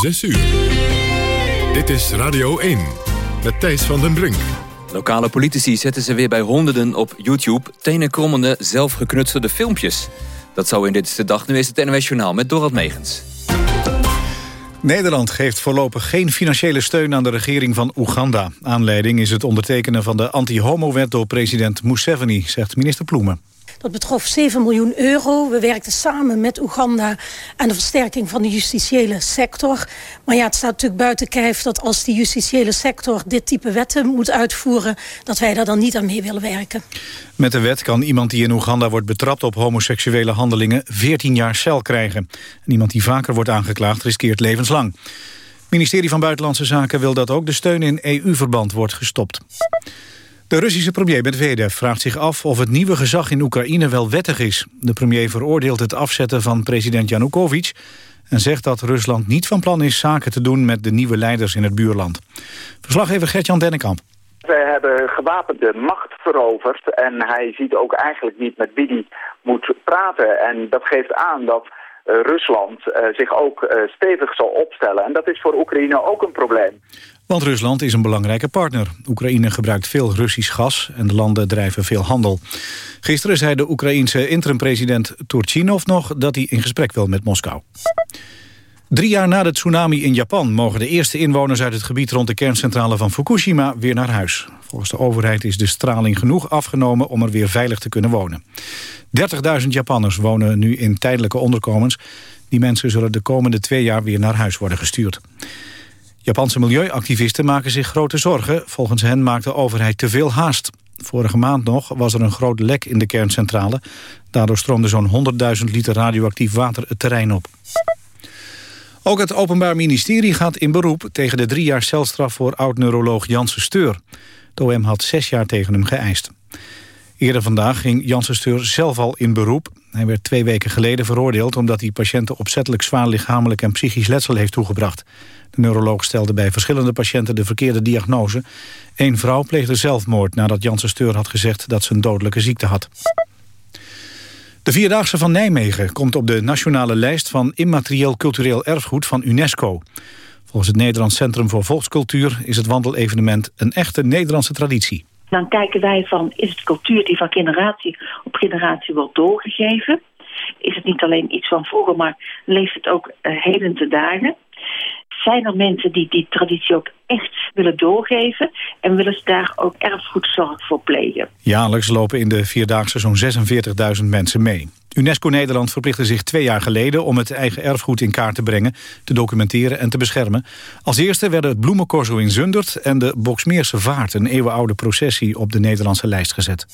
6 uur. Dit is Radio 1 met Thijs van den Brink. Lokale politici zetten ze weer bij honderden op YouTube... tenenkrommende, zelfgeknutselde filmpjes. Dat zou in Dit is de Dag nu is het NOS Journaal met Dorald Megens. Nederland geeft voorlopig geen financiële steun aan de regering van Oeganda. Aanleiding is het ondertekenen van de anti-homo-wet door president Museveni, zegt minister Ploemen. Dat betrof 7 miljoen euro. We werkten samen met Oeganda aan de versterking van de justitiële sector. Maar ja, het staat natuurlijk buiten kijf dat als die justitiële sector dit type wetten moet uitvoeren, dat wij daar dan niet aan mee willen werken. Met de wet kan iemand die in Oeganda wordt betrapt op homoseksuele handelingen 14 jaar cel krijgen. En iemand die vaker wordt aangeklaagd riskeert levenslang. Het ministerie van Buitenlandse Zaken wil dat ook de steun in EU-verband wordt gestopt. De Russische premier Medvedev vraagt zich af of het nieuwe gezag in Oekraïne wel wettig is. De premier veroordeelt het afzetten van president Janukovic... en zegt dat Rusland niet van plan is zaken te doen met de nieuwe leiders in het buurland. Verslaggever Gertjan Dennekamp. Wij hebben gewapende macht veroverd en hij ziet ook eigenlijk niet met wie hij moet praten. En dat geeft aan dat uh, Rusland uh, zich ook uh, stevig zal opstellen. En dat is voor Oekraïne ook een probleem. Want Rusland is een belangrijke partner. Oekraïne gebruikt veel Russisch gas en de landen drijven veel handel. Gisteren zei de Oekraïense interim-president Turchinov nog... dat hij in gesprek wil met Moskou. Drie jaar na de tsunami in Japan mogen de eerste inwoners uit het gebied rond de kerncentrale van Fukushima weer naar huis. Volgens de overheid is de straling genoeg afgenomen om er weer veilig te kunnen wonen. 30.000 Japanners wonen nu in tijdelijke onderkomens. Die mensen zullen de komende twee jaar weer naar huis worden gestuurd. Japanse milieuactivisten maken zich grote zorgen. Volgens hen maakt de overheid te veel haast. Vorige maand nog was er een groot lek in de kerncentrale. Daardoor stroomde zo'n 100.000 liter radioactief water het terrein op. Ook het Openbaar Ministerie gaat in beroep tegen de drie jaar celstraf voor oud-neuroloog Janssen Steur. De OM had zes jaar tegen hem geëist. Eerder vandaag ging Janssen Steur zelf al in beroep. Hij werd twee weken geleden veroordeeld omdat hij patiënten opzettelijk zwaar lichamelijk en psychisch letsel heeft toegebracht. De neuroloog stelde bij verschillende patiënten de verkeerde diagnose. Eén vrouw pleegde zelfmoord nadat Janssen Steur had gezegd dat ze een dodelijke ziekte had. De Vierdaagse van Nijmegen komt op de nationale lijst van immaterieel cultureel erfgoed van UNESCO. Volgens het Nederlands Centrum voor Volkscultuur is het wandelevenement een echte Nederlandse traditie. Dan kijken wij van, is het cultuur die van generatie op generatie wordt doorgegeven? Is het niet alleen iets van vroeger, maar leeft het ook uh, heden te dagen? Zijn er mensen die die traditie ook echt willen doorgeven... en willen ze daar ook erfgoedzorg voor plegen. Jaarlijks lopen in de Vierdaagse zo'n 46.000 mensen mee. UNESCO Nederland verplichtte zich twee jaar geleden om het eigen erfgoed in kaart te brengen, te documenteren en te beschermen. Als eerste werden het bloemencorso in Zundert en de Boksmeerse Vaart, een eeuwenoude processie, op de Nederlandse lijst gezet.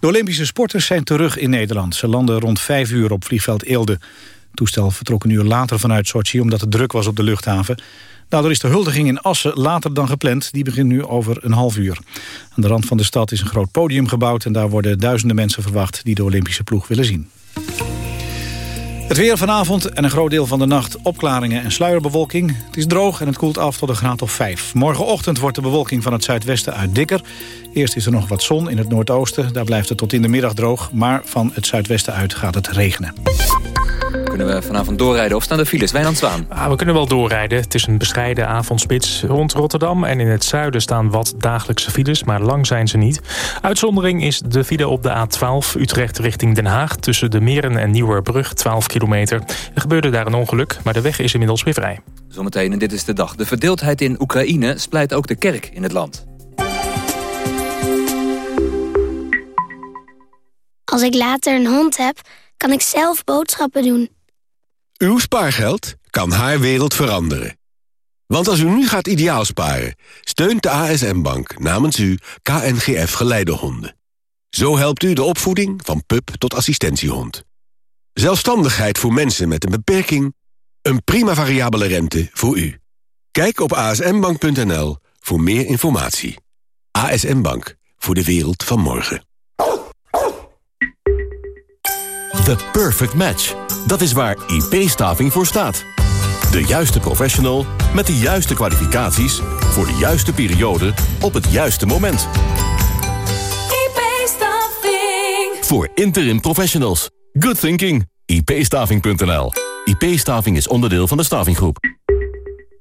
De Olympische sporters zijn terug in Nederland. Ze landen rond vijf uur op vliegveld Eelde. Het toestel vertrok een uur later vanuit Sochi omdat het druk was op de luchthaven. Daardoor is de huldiging in Assen later dan gepland. Die begint nu over een half uur. Aan de rand van de stad is een groot podium gebouwd... en daar worden duizenden mensen verwacht die de Olympische ploeg willen zien. Het weer vanavond en een groot deel van de nacht opklaringen en sluierbewolking. Het is droog en het koelt af tot een graad of 5. Morgenochtend wordt de bewolking van het zuidwesten uit dikker. Eerst is er nog wat zon in het noordoosten. Daar blijft het tot in de middag droog. Maar van het zuidwesten uit gaat het regenen. Kunnen we vanavond doorrijden of staan de files? Wijnand Zwaan. Ah, we kunnen wel doorrijden. Het is een bescheiden avondspits rond Rotterdam. En in het zuiden staan wat dagelijkse files, maar lang zijn ze niet. Uitzondering is de file op de A12 Utrecht richting Den Haag... tussen de Meren en Nieuwerbrug, 12 kilometer. Er gebeurde daar een ongeluk, maar de weg is inmiddels weer vrij. Zometeen en dit is de dag. De verdeeldheid in Oekraïne splijt ook de kerk in het land. Als ik later een hond heb, kan ik zelf boodschappen doen. Uw spaargeld kan haar wereld veranderen. Want als u nu gaat ideaal sparen, steunt de ASM-bank namens u KNGF Geleidehonden. Zo helpt u de opvoeding van pup tot assistentiehond. Zelfstandigheid voor mensen met een beperking. Een prima variabele rente voor u. Kijk op asmbank.nl voor meer informatie. ASM Bank, voor de wereld van morgen. The perfect match. Dat is waar IP-staving voor staat. De juiste professional met de juiste kwalificaties... voor de juiste periode op het juiste moment. IP-staving. Voor interim professionals. Good thinking. ipstaving.nl. IP-staving is onderdeel van de Stavinggroep.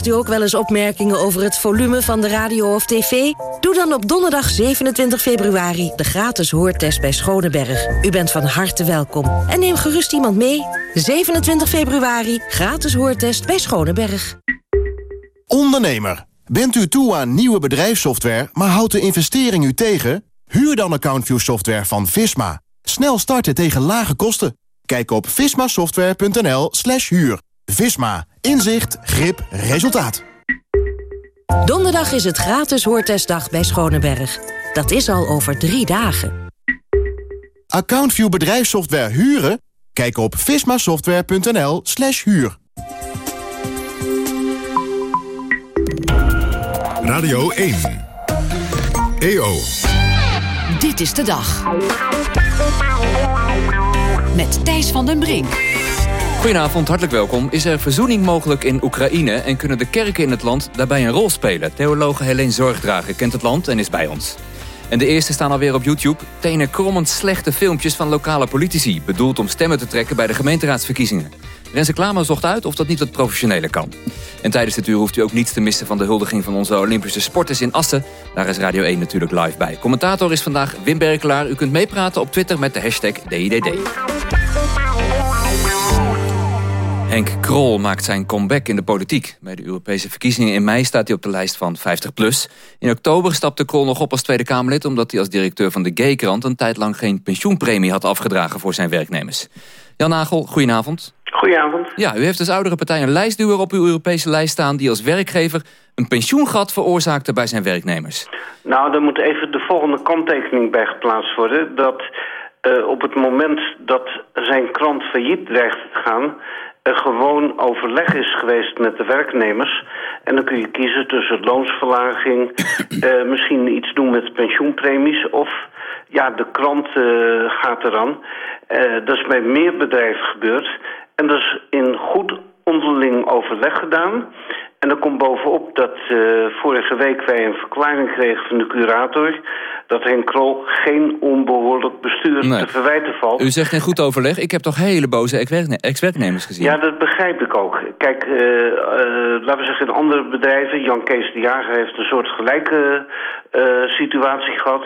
Krijgt u ook wel eens opmerkingen over het volume van de radio of tv? Doe dan op donderdag 27 februari de gratis hoortest bij Schoneberg. U bent van harte welkom. En neem gerust iemand mee. 27 februari, gratis hoortest bij Schoneberg. Ondernemer, bent u toe aan nieuwe bedrijfssoftware, maar houdt de investering u tegen? Huur dan AccountView software van Visma. Snel starten tegen lage kosten. Kijk op vismasoftware.nl slash huur. Visma. Inzicht, grip, resultaat. Donderdag is het gratis hoortestdag bij Schoneberg. Dat is al over drie dagen. AccountView bedrijfssoftware huren? Kijk op vismasoftware.nl slash huur. Radio 1. EO. Dit is de dag. Met Thijs van den Brink. Goedenavond, hartelijk welkom. Is er verzoening mogelijk in Oekraïne... en kunnen de kerken in het land daarbij een rol spelen? Theologe Helene Zorgdrager kent het land en is bij ons. En de eerste staan alweer op YouTube. Tenen krommend slechte filmpjes van lokale politici... bedoeld om stemmen te trekken bij de gemeenteraadsverkiezingen. Renze Klamer zocht uit of dat niet wat professioneler kan. En tijdens dit uur hoeft u ook niets te missen van de huldiging van onze Olympische sporters in Assen. Daar is Radio 1 natuurlijk live bij. Commentator is vandaag Wim Berkelaar. U kunt meepraten op Twitter met de hashtag DIDD. Henk Krol maakt zijn comeback in de politiek. Bij de Europese verkiezingen in mei staat hij op de lijst van 50PLUS. In oktober stapte Krol nog op als Tweede Kamerlid... omdat hij als directeur van de Gay-krant... een tijd lang geen pensioenpremie had afgedragen voor zijn werknemers. Jan Nagel, goedenavond. Goedenavond. Ja, u heeft als oudere partij een lijstduwer op uw Europese lijst staan... die als werkgever een pensioengat veroorzaakte bij zijn werknemers. Nou, daar moet even de volgende kanttekening bij geplaatst worden... dat uh, op het moment dat zijn krant failliet dreigt te gaan er gewoon overleg is geweest met de werknemers. En dan kun je kiezen tussen loonsverlaging, uh, misschien iets doen met pensioenpremies... of ja, de krant uh, gaat eraan. Dat is bij meer bedrijven gebeurd. En dat is in goed onderling overleg gedaan. En er komt bovenop dat uh, vorige week wij een verklaring kregen van de curator... dat Henk Krol geen onbehoorlijk bestuur te verwijten valt. U zegt in goed overleg. Ik heb toch hele boze ex-werknemers gezien? Ja, dat begrijp ik ook. Kijk, uh, uh, laten we zeggen in andere bedrijven... Jan Kees de Jager heeft een soort gelijke situatie gehad.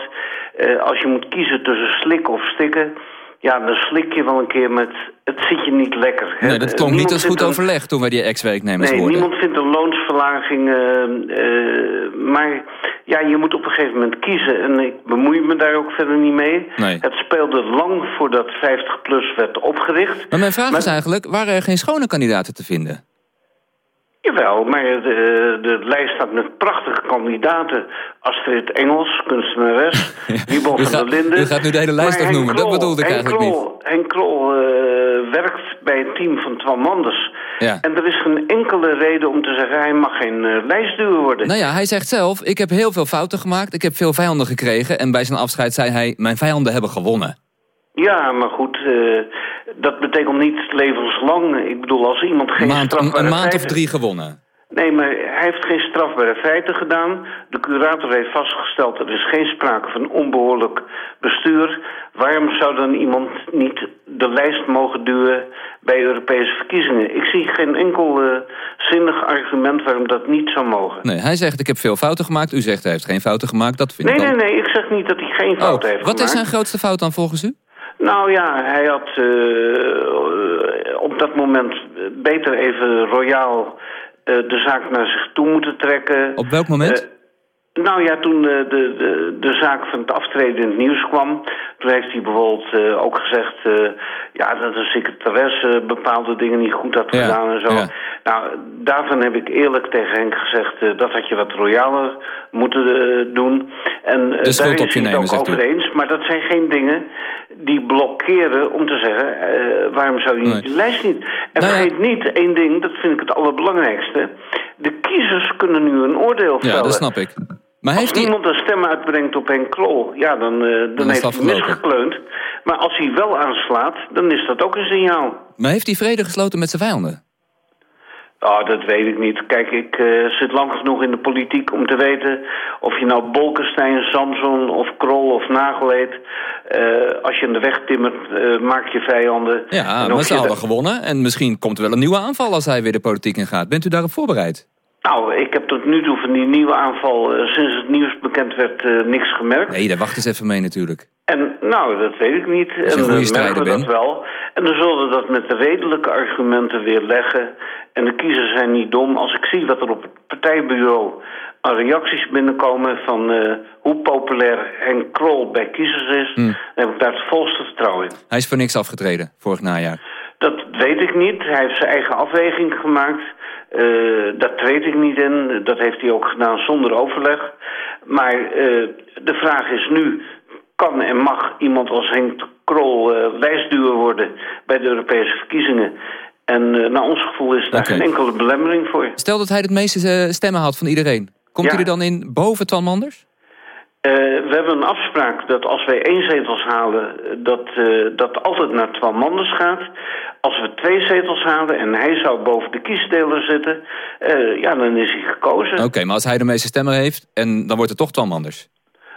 als je moet kiezen tussen slikken of stikken... Ja, dan slik je wel een keer met... Het zit je niet lekker. Hè? Nee, dat klonk niet als goed een... overleg toen wij die ex-werknemers nee, hoorden. Nee, niemand vindt een loonsverlaging... Uh, uh, maar ja, je moet op een gegeven moment kiezen. En ik bemoei me daar ook verder niet mee. Nee. Het speelde lang voordat 50PLUS werd opgericht. Maar mijn vraag maar... is eigenlijk... waren er geen schone kandidaten te vinden? Jawel, maar de, de lijst staat met prachtige kandidaten. Astrid Engels, kunstenares, Wiebel van der Linden. U gaat nu de hele lijst opnoemen, dat bedoelde ik eigenlijk Krol, niet. Henk Krol uh, werkt bij het team van Twan Manders. Ja. En er is geen enkele reden om te zeggen... hij mag geen uh, lijstduwer worden. Nou ja, hij zegt zelf... ik heb heel veel fouten gemaakt, ik heb veel vijanden gekregen... en bij zijn afscheid zei hij... mijn vijanden hebben gewonnen. Ja, maar goed, uh, dat betekent niet levenslang. Ik bedoel, als iemand geen maand, strafbare Een maand feiten... of drie gewonnen. Nee, maar hij heeft geen strafbare feiten gedaan. De curator heeft vastgesteld... er is geen sprake van onbehoorlijk bestuur. Waarom zou dan iemand niet de lijst mogen duwen... bij Europese verkiezingen? Ik zie geen enkel uh, zinnig argument waarom dat niet zou mogen. Nee, hij zegt ik heb veel fouten gemaakt. U zegt hij heeft geen fouten gemaakt. Dat vind nee, ik nee, al... nee. Ik zeg niet dat hij geen fouten oh, heeft wat gemaakt. is zijn grootste fout dan volgens u? Nou ja, hij had uh, op dat moment beter even royaal uh, de zaak naar zich toe moeten trekken. Op welk moment? Nou ja, toen de, de, de zaak van het aftreden in het nieuws kwam... toen heeft hij bijvoorbeeld uh, ook gezegd... Uh, ja, dat de secretaresse bepaalde dingen niet goed had gedaan en zo. Ja. Nou, daarvan heb ik eerlijk tegen Henk gezegd... Uh, dat had je wat royaler moeten doen. En daar is hij het ook over eens. Maar dat zijn geen dingen die blokkeren om te zeggen... waarom zou je de lijst niet... En nou, vergeet niet één ding, dat vind ik het allerbelangrijkste... de kiezers kunnen nu een oordeel vellen. Ja, dat snap ik. Maar als heeft niemand een stem uitbrengt op Henk Krol, ja, dan, uh, dan, dan heeft hij misgekleund. Maar als hij wel aanslaat, dan is dat ook een signaal. Maar heeft hij vrede gesloten met zijn vijanden? Oh, dat weet ik niet. Kijk, ik uh, zit lang genoeg in de politiek om te weten... of je nou Bolkestein, Samson of Krol of Nagel heet. Uh, als je in de weg timmert, uh, maak je vijanden. Ja, maar ze hadden gewonnen. En misschien komt er wel een nieuwe aanval als hij weer de politiek in gaat. Bent u daarop voorbereid? Nou, ik heb tot nu toe van die nieuwe aanval, uh, sinds het nieuws bekend werd, uh, niks gemerkt. Nee, daar wacht eens even mee natuurlijk. En nou, dat weet ik niet. En dan merken we dat wel. En dan zullen we dat met de redelijke argumenten weer leggen. En de kiezers zijn niet dom. Als ik zie wat er op het partijbureau aan reacties binnenkomen van uh, hoe populair Henk Krol bij kiezers is, Hmm. dan heb ik daar het volste vertrouwen in. Hij is voor niks afgetreden, vorig najaar. Dat weet ik niet. Hij heeft zijn eigen afweging gemaakt. Uh, dat treed ik niet in. Dat heeft hij ook gedaan zonder overleg. Maar uh, de vraag is nu... kan en mag iemand als Henk Krol uh, lijstduwer worden... bij de Europese verkiezingen... En naar ons gevoel is daar okay. geen enkele belemmering voor. Stel dat hij het meeste stemmen had van iedereen. Komt ja. hij er dan in boven Twan Manders? Uh, we hebben een afspraak dat als wij één zetels halen... dat uh, dat altijd naar Twan Manders gaat. Als we twee zetels halen en hij zou boven de kiesdeler zitten... Uh, ja, dan is hij gekozen. Oké, okay, maar als hij de meeste stemmen heeft... en dan wordt het toch Twan Manders?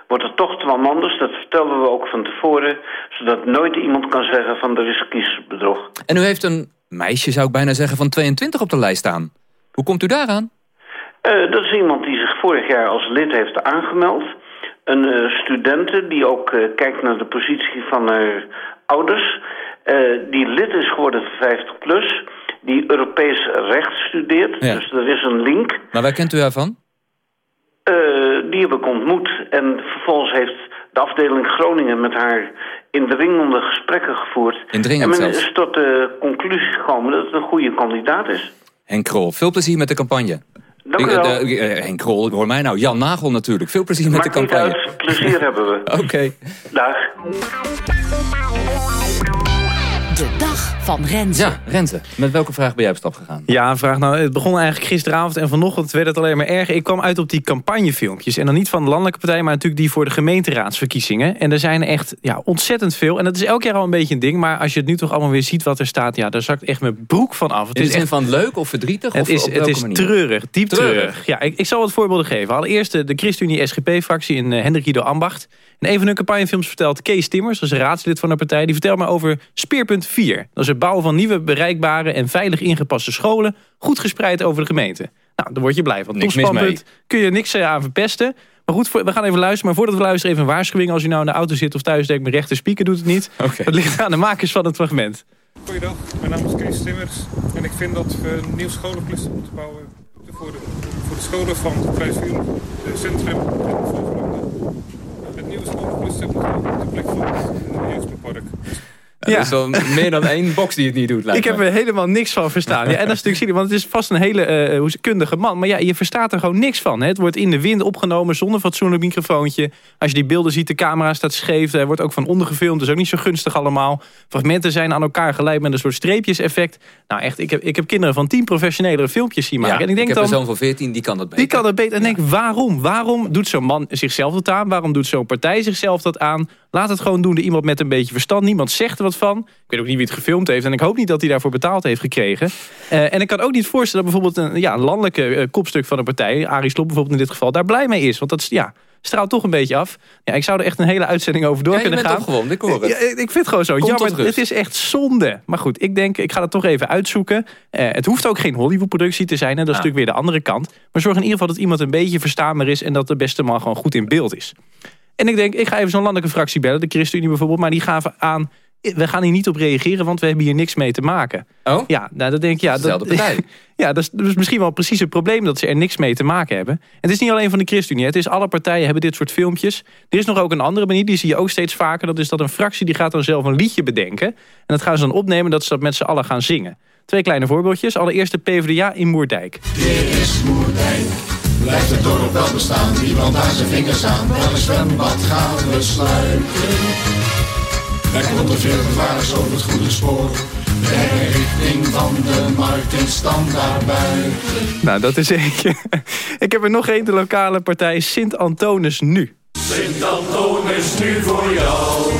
Wordt het toch Twan Manders, dat vertelden we ook van tevoren... zodat nooit iemand kan zeggen van er is kiesbedrog. En u heeft een meisje, zou ik bijna zeggen, van 22 op de lijst staan. Hoe komt u daaraan? Dat is iemand die zich vorig jaar als lid heeft aangemeld. Een uh, studente die ook uh, kijkt naar de positie van haar ouders. die lid is geworden van 50 plus. Die Europees recht studeert. Ja. Dus er is een link. Maar waar kent u haar van? die heb ik ontmoet. En vervolgens heeft de afdeling Groningen met haar indringende gesprekken gevoerd. Indringend en men is tot de conclusie gekomen dat het een goede kandidaat is. Henk Krol, veel plezier met de campagne. Dank u wel. De, de, Henk Krol, ik hoor mij nou. Jan Nagel natuurlijk. Veel plezier met de campagne. Uit. Plezier hebben we. Oké. Okay. Dag. De dag van Renze. Ja, Renze. Met welke vraag ben jij op stap gegaan? Ja, een vraag. Nou, het begon eigenlijk gisteravond en vanochtend werd het alleen maar erger. Ik kwam uit op die campagnefilmpjes. En dan niet van de landelijke partij, maar natuurlijk die voor de gemeenteraadsverkiezingen. En er zijn echt ja, ontzettend veel. En dat is elk jaar al een beetje een ding. Maar als je het nu toch allemaal weer ziet wat er staat, ja, daar zakt echt mijn broek van af. Het de zin echt... van leuk of verdrietig? Het of is, op het is manier? treurig, diep treurig. Treurig. Ja, ik, ik zal wat voorbeelden geven. Allereerst de, de ChristenUnie-SGP-fractie in uh, Hendrik Guido Ambacht. In een van hun campagnefilms vertelt Kees Timmers, dat is een raadslid van de partij... die vertelt me over Speerpunt 4. Dat is het bouwen van nieuwe, bereikbare en veilig ingepaste scholen... goed gespreid over de gemeente. Nou, daar word je blij van. Niks Topspanpunt kun je niks aan verpesten. Maar goed, we gaan even luisteren. Maar voordat we luisteren, even een waarschuwing. Als u nou in de auto zit of thuis denkt... mijn rechter speaker doet het niet. Okay. Dat ligt aan de makers van het fragment. Goeiedag, mijn naam is Kees Timmers. En ik vind dat we een nieuw scholencluster moeten bouwen... voor de, voor de scholen van het centrum en Volgelanden. Het nieuwe scholencluster moet op de plek van het jeugdpark. Ja. Dat is wel meer dan één box die het niet doet. Ik me. heb er helemaal niks van verstaan. Ja, en dat is natuurlijk zielig, want het is vast een hele uh, kundige man. Maar ja, je verstaat er gewoon niks van. Hè. Het wordt in de wind opgenomen zonder fatsoenlijk microfoontje. Als je die beelden ziet, de camera staat scheef. Er wordt ook van onder gefilmd, dus ook niet zo gunstig allemaal. Fragmenten zijn aan elkaar geleid met een soort streepjes-effect. Nou echt, ik heb, ik heb kinderen van tien professionele filmpjes zien maken. Ja, en ik, denk ik heb dan, een zoon van 14, die kan dat beter. Die kan dat beter. En ja. denk, waarom? Waarom doet zo'n man zichzelf dat aan? Waarom doet zo'n partij zichzelf dat aan? Laat het gewoon doen door iemand met een beetje verstand. Niemand zegt er wat van. Ik weet ook niet wie het gefilmd heeft. En ik hoop niet dat hij daarvoor betaald heeft gekregen. Uh, en ik kan ook niet voorstellen dat bijvoorbeeld een, ja, een landelijke uh, kopstuk van een partij... Arie Slob bijvoorbeeld in dit geval, daar blij mee is. Want dat is, ja, straalt toch een beetje af. Ja, ik zou er echt een hele uitzending over door ja, kunnen gaan. gewoon, ik hoor het. Ja, ik vind het gewoon zo Komt jammer. Het is echt zonde. Maar goed, ik denk, ik ga het toch even uitzoeken. Uh, het hoeft ook geen Hollywood-productie te zijn. Hè. Dat is natuurlijk weer de andere kant. Maar zorg in ieder geval dat iemand een beetje verstaanbaar is... en dat de beste man gewoon goed in beeld is. En ik denk, ik ga even zo'n landelijke fractie bellen. De ChristenUnie bijvoorbeeld. Maar die gaven aan we gaan hier niet op reageren, want we hebben hier niks mee te maken. Oh? Ja, nou, dan denk ik, ja, Dezelfde partij. ja, dat is, dat is misschien wel precies het probleem dat ze er niks mee te maken hebben. En het is niet alleen van de ChristenUnie, het is alle partijen hebben dit soort filmpjes. Er is nog ook een andere manier, die zie je ook steeds vaker. Dat is dat een fractie die gaat dan zelf een liedje bedenken. En dat gaan ze dan opnemen dat ze dat met z'n allen gaan zingen. Twee kleine voorbeeldjes. Allereerst de PvdA in Moerdijk. Dit is Moerdijk. Blijft het dorp wel bestaan, niemand aan zijn vingers aan. Wel een zwembad gaan we sluiten. Er komt er veel gevaars over het goede spoor. De richting van de markt in stand daarbij. Nou, dat is eentje. Ik heb er nog één, de lokale partij Sint-Antonis Nu. Sint-Antonis nu voor jou.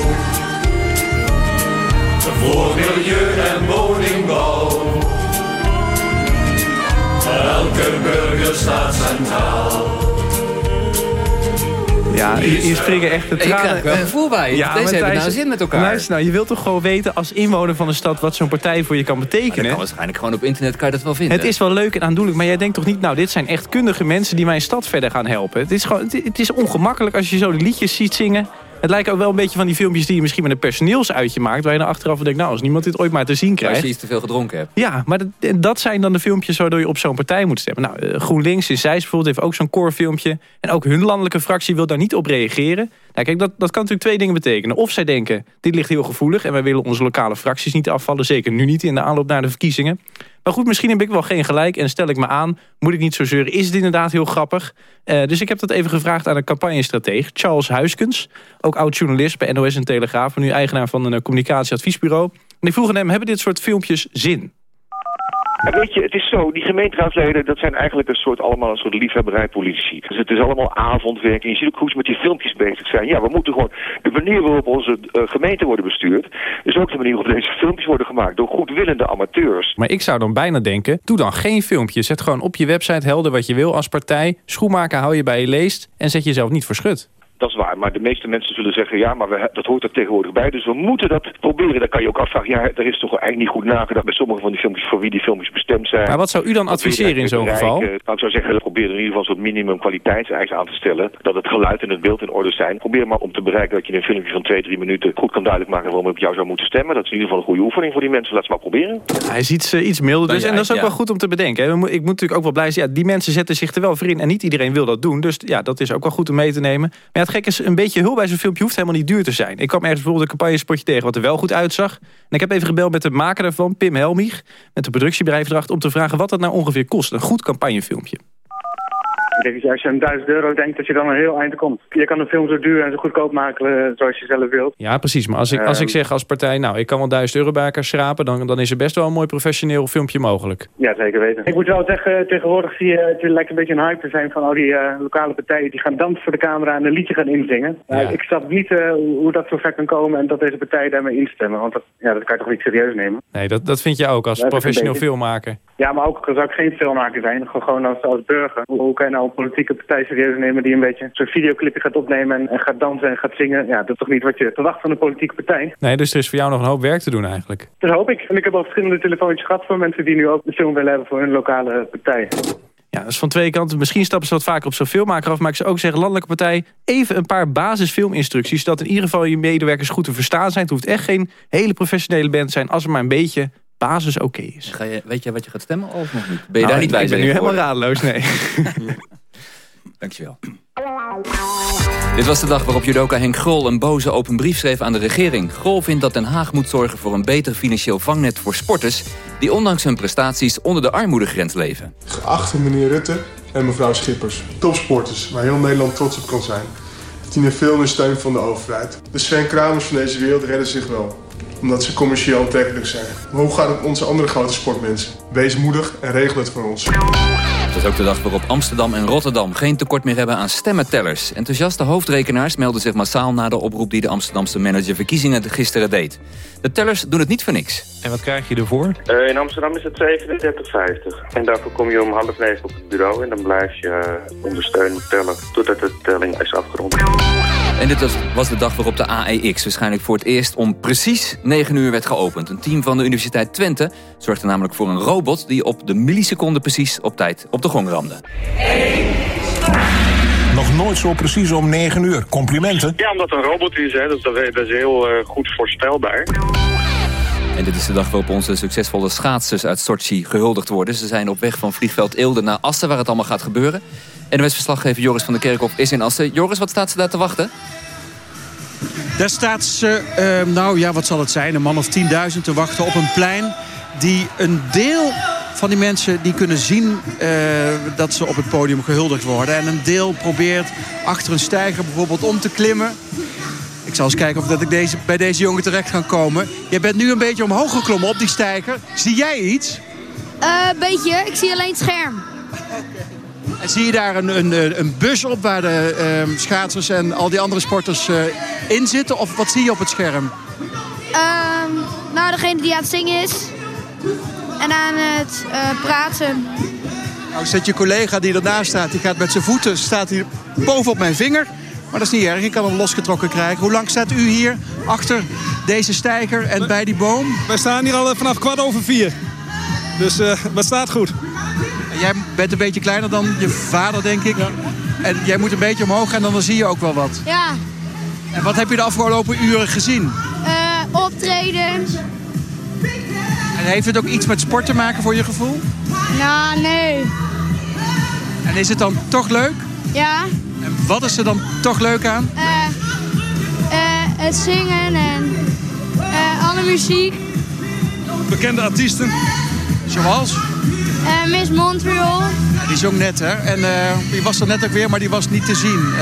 Voor milieu en woningbouw. Elke burger staat centraal. Ja, hier springen echt de Ik tranen. krijg wel gevoel bij. Deze hebben nou zin met elkaar. Matthijs, nou, je wilt toch gewoon weten als inwoner van een stad... wat zo'n partij voor je kan Maar betekenen? dat kan waarschijnlijk gewoon op internet kan je dat wel vinden. Het is wel leuk en aandoenlijk, maar jij denkt toch niet... nou, dit zijn echt kundige mensen die mijn stad verder gaan helpen. Het is, gewoon, het, het is ongemakkelijk als je zo die liedjes ziet zingen. Het lijkt ook wel een beetje van die filmpjes die je misschien met een personeelsuitje maakt... waar je dan achteraf denkt, nou, als niemand dit ooit maar te zien Als krijgt... je iets te veel gedronken hebt. Ja, maar dat, dat zijn dan de filmpjes waardoor je op zo'n partij moet stemmen. Nou, eh, GroenLinks in Zeist bijvoorbeeld heeft ook zo'n core filmpje. En ook hun landelijke fractie wil daar niet op reageren. Nou, kijk, dat, dat kan natuurlijk twee dingen betekenen. Of zij denken, dit ligt heel gevoelig... en wij willen onze lokale fracties niet afvallen. Zeker nu niet in de aanloop naar de verkiezingen. Maar goed, misschien heb ik wel geen gelijk en stel ik me aan... moet ik niet zo zeuren, is het inderdaad heel grappig? Eh, dus ik heb dat even gevraagd aan een campagnestratege... Charles Huiskens, ook oud-journalist bij NOS en Telegraaf... en nu eigenaar van een communicatieadviesbureau. En ik vroeg aan hem, hebben dit soort filmpjes zin? Weet je, het is zo, die gemeenteraadsleden, dat zijn eigenlijk een soort, allemaal een soort liefhebberijpolitici. Dus het is allemaal avondwerk en je ziet ook hoe ze met die filmpjes bezig zijn. Ja, we moeten gewoon, de manier waarop onze uh, gemeenten worden bestuurd, is ook de manier waarop deze filmpjes worden gemaakt door goedwillende amateurs. Maar ik zou dan bijna denken, doe dan geen filmpje. Zet gewoon op je website helder wat je wil als partij. Schoenmaker hou je bij je leest en zet jezelf niet voor schut. Dat is waar, maar de meeste mensen zullen zeggen... ja, maar we, dat hoort er tegenwoordig bij, dus we moeten dat proberen. Dan kan je ook afvragen, ja, er is toch eigenlijk niet goed nagedacht... bij sommige van die filmpjes voor wie die filmpjes bestemd zijn. Maar wat zou u dan adviseren in zo'n geval? Nou, ik zou zeggen, probeer er in ieder geval soort minimum kwaliteitseis aan te stellen. Dat het geluid en het beeld in orde zijn. Probeer maar om te bereiken dat je in een filmpje van twee, drie minuten... goed kan duidelijk maken waarom ik op jou zou moeten stemmen. Dat is in ieder geval een goede oefening voor die mensen. Laat ze maar proberen. Hij is iets, uh, iets milder dus, ja, en dat is ook ja. wel goed om te bedenken. Hè. Ik moet natuurlijk ook wel blij zijn, ja, die mensen zetten zich er wel voor in... en niet iedereen wil dat doen, dus ja, dat is ook wel goed om mee te nemen. Maar ja, gek is, een beetje hulp bij zo'n filmpje hoeft helemaal niet duur te zijn. Ik kwam ergens bijvoorbeeld een campagnespotje tegen wat er wel goed uitzag. En ik heb even gebeld met de maker daarvan, Pim Helmich... met de productiebedrijf om te vragen wat dat nou ongeveer kost. Een goed campagnefilmpje. Als je aan 1000 euro denkt, dat je dan een heel eind komt. Je kan een film zo duur en zo goedkoop maken eh, zoals je zelf wilt. Ja, precies. Maar als ik, als ik Ehm. zeg als partij, nou, ik kan wel 1000 euro bij elkaar schrapen... Dan, dan is er best wel een mooi professioneel filmpje mogelijk. Ja, zeker weten. Ik moet wel zeggen, tegenwoordig zie je, het lijkt een beetje een hype te zijn van al die eh, lokale partijen die gaan dansen voor de camera en een liedje gaan inzingen. Ja. Uh, ik snap niet uh, hoe dat zo ver kan komen en dat deze partijen daarmee instemmen. Want dat, ja, dat kan je toch niet serieus nemen. Nee, dat, dat vind je ook als Ja, professioneel een filmmaker. Ja, maar ook zou ik geen filmmaker zijn. Gewoon als, als burger. Hoe, hoe kan je nou een politieke partij serieus nemen die een beetje zo'n videoclipje gaat opnemen en, en gaat dansen en gaat zingen? Ja, dat is toch niet wat je verwacht van een politieke partij? Nee, dus er is voor jou nog een hoop werk te doen eigenlijk. Dat hoop ik. En ik heb al verschillende telefoontjes gehad van mensen die nu ook een film willen hebben voor hun lokale partij. Ja, dat is van twee kanten. Misschien stappen ze wat vaker op zo'n filmmaker af. Maar ik zou ook zeggen, landelijke partij, even een paar basisfilminstructies. Zodat in ieder geval je medewerkers goed te verstaan zijn. Het hoeft echt geen hele professionele band te zijn. Als er maar een beetje basis oké is. Ga je, weet je wat je gaat stemmen of nog niet? Ben je Nou, daar niet bij Ik ben nu helemaal radeloos, nee. Dankjewel. Dit was de dag waarop judoka Henk Grol een boze open brief schreef aan de regering. Grol vindt dat Den Haag moet zorgen voor een beter financieel vangnet voor sporters... die ondanks hun prestaties onder de armoedegrens leven. Geachte meneer Rutte en mevrouw Schippers. Topsporters waar heel Nederland trots op kan zijn. Verdienen veel meer steun van de overheid. De Sven Kramers van deze wereld redden zich wel. Omdat ze commercieel aantrekkelijk zijn. Maar hoe gaat het onze andere grote sportmensen? Wees moedig en regel het voor ons. Het is ook de dag waarop Amsterdam en Rotterdam geen tekort meer hebben aan stemmentellers. Enthousiaste hoofdrekenaars melden zich massaal na de oproep die de Amsterdamse manager verkiezingen gisteren deed. De tellers doen het niet voor niks. En wat krijg je ervoor? Uh, in Amsterdam is het 37,50. En daarvoor kom je om half negen op het bureau en dan blijf je uh, ondersteunend tellen totdat de telling is afgerond. En dit was de dag waarop de AEX waarschijnlijk voor het eerst om precies 9 uur werd geopend. Een team van de Universiteit Twente zorgde namelijk voor een robot die op de milliseconde precies op tijd op de gong ramde. Nog nooit zo precies om 9 uur. Complimenten. Ja, omdat het een robot is, hè, dus dat, dat is heel uh, goed voorspelbaar. En dit is de dag waarop onze succesvolle schaatsers uit Sochi gehuldigd worden. Ze zijn op weg van vliegveld Eelde naar Assen, waar het allemaal gaat gebeuren. En de verslaggever Joris van der Kerkhof is in Assen. Joris, wat staat ze daar te wachten? Daar staat ze, uh, nou ja, wat zal het zijn, een man of 10.000 te wachten op een plein... die een deel van die mensen die kunnen zien uh, dat ze op het podium gehuldigd worden. En een deel probeert achter een stijger bijvoorbeeld om te klimmen. Ik zal eens kijken of dat ik deze, bij deze jongen terecht kan komen. Je bent nu een beetje omhoog geklommen op die stijger. Zie jij iets? Een uh, beetje. Ik zie alleen het scherm. En zie je daar een, een, een bus op waar de uh, schaatsers en al die andere sporters uh, in zitten? Of wat zie je op het scherm? Um, nou, degene die aan het zingen is. En aan het uh, praten. Nou, zet je collega die ernaast staat, die gaat met zijn voeten, staat hier bovenop mijn vinger. Maar dat is niet erg, ik kan hem losgetrokken krijgen. Hoe lang staat u hier achter deze stijger en bij die boom? Wij staan hier al vanaf kwart over vier. Dus uh, het staat goed. Jij bent een beetje kleiner dan je vader, denk ik. Ja. En jij moet een beetje omhoog gaan, dan zie je ook wel wat. Ja. En wat heb je de afgelopen uren gezien? Uh, optreden. En heeft het ook iets met sport te maken voor je gevoel? Nou, nee. En is het dan toch leuk? Ja. En wat is er dan toch leuk aan? Uh, uh, het zingen en uh, alle muziek. Bekende artiesten. Zoals? Miss Montreal. Ja, die zong net, hè? En die was er net ook weer, maar die was niet te zien.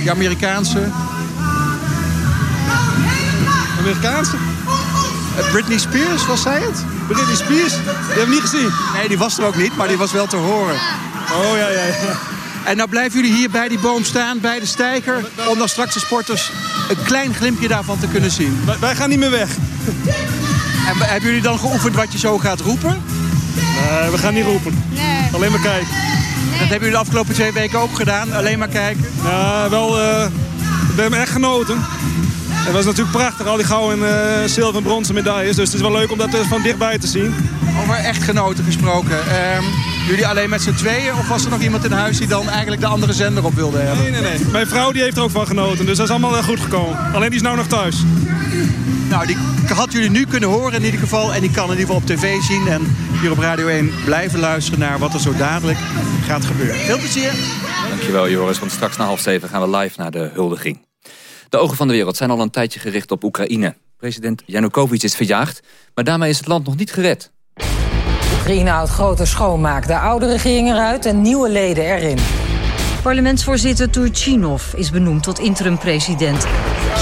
die Amerikaanse. Amerikaanse? Britney Spears, was zij het? Britney Spears? Die hebben we niet gezien. Nee, die was er ook niet, maar die was wel te horen. Oh, ja, ja, ja. En nou blijven jullie hier bij die boom staan, bij de stijger... om dan straks de sporters een klein glimpje daarvan te kunnen zien. Wij, wij gaan niet meer weg. En hebben jullie dan geoefend wat je zo gaat roepen? Nee, we gaan niet roepen. Nee. Alleen maar kijken. Nee. Dat hebben jullie de afgelopen twee weken ook gedaan, alleen maar kijken? Ja, wel, uh, we hebben echt genoten. Het was natuurlijk prachtig, al die gouden, uh, zilver en bronzen medailles. Dus het is wel leuk om dat van dichtbij te zien. Over echtgenoten gesproken. Um, jullie alleen met z'n tweeën? Of was er nog iemand in huis die dan eigenlijk de andere zender op wilde hebben? Nee, nee, nee. Mijn vrouw die heeft er ook van genoten. Dus dat is allemaal goed gekomen. Alleen die is nou nog thuis. Nou, die had jullie nu kunnen horen in ieder geval. En die kan in ieder geval op tv zien. En hier op Radio 1 blijven luisteren naar wat er zo dadelijk gaat gebeuren. Veel plezier. Dankjewel Joris, want straks na half zeven gaan we live naar de huldiging. De ogen van de wereld zijn al een tijdje gericht op Oekraïne. President Janukovic is verjaagd, maar daarmee is het land nog niet gered. Oekraïne houdt grote schoonmaak. De oude regering eruit en nieuwe leden erin. Parlementsvoorzitter Turchinov is benoemd tot interim-president.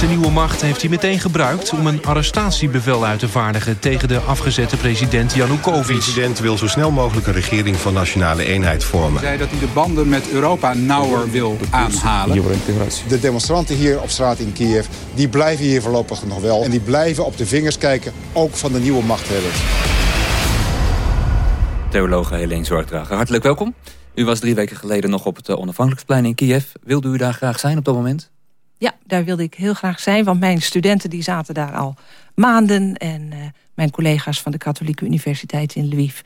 Zijn nieuwe macht heeft hij meteen gebruikt om een arrestatiebevel uit te vaardigen tegen de afgezette president Janukovic. De president wil zo snel mogelijk een regering van nationale eenheid vormen. Hij zei dat hij de banden met Europa nauwer wil aanhalen. De demonstranten hier op straat in Kiev, die blijven hier voorlopig nog wel. En die blijven op de vingers kijken, ook van de nieuwe machthebbers. Theologe Helene Zorgdrager, hartelijk welkom. U was drie weken geleden nog op het onafhankelijkheidsplein in Kiev. Wilde u daar graag zijn op dat moment? Ja, daar wilde ik heel graag zijn, want mijn studenten die zaten daar al maanden. En uh, mijn collega's van de Katholieke Universiteit in Lviv.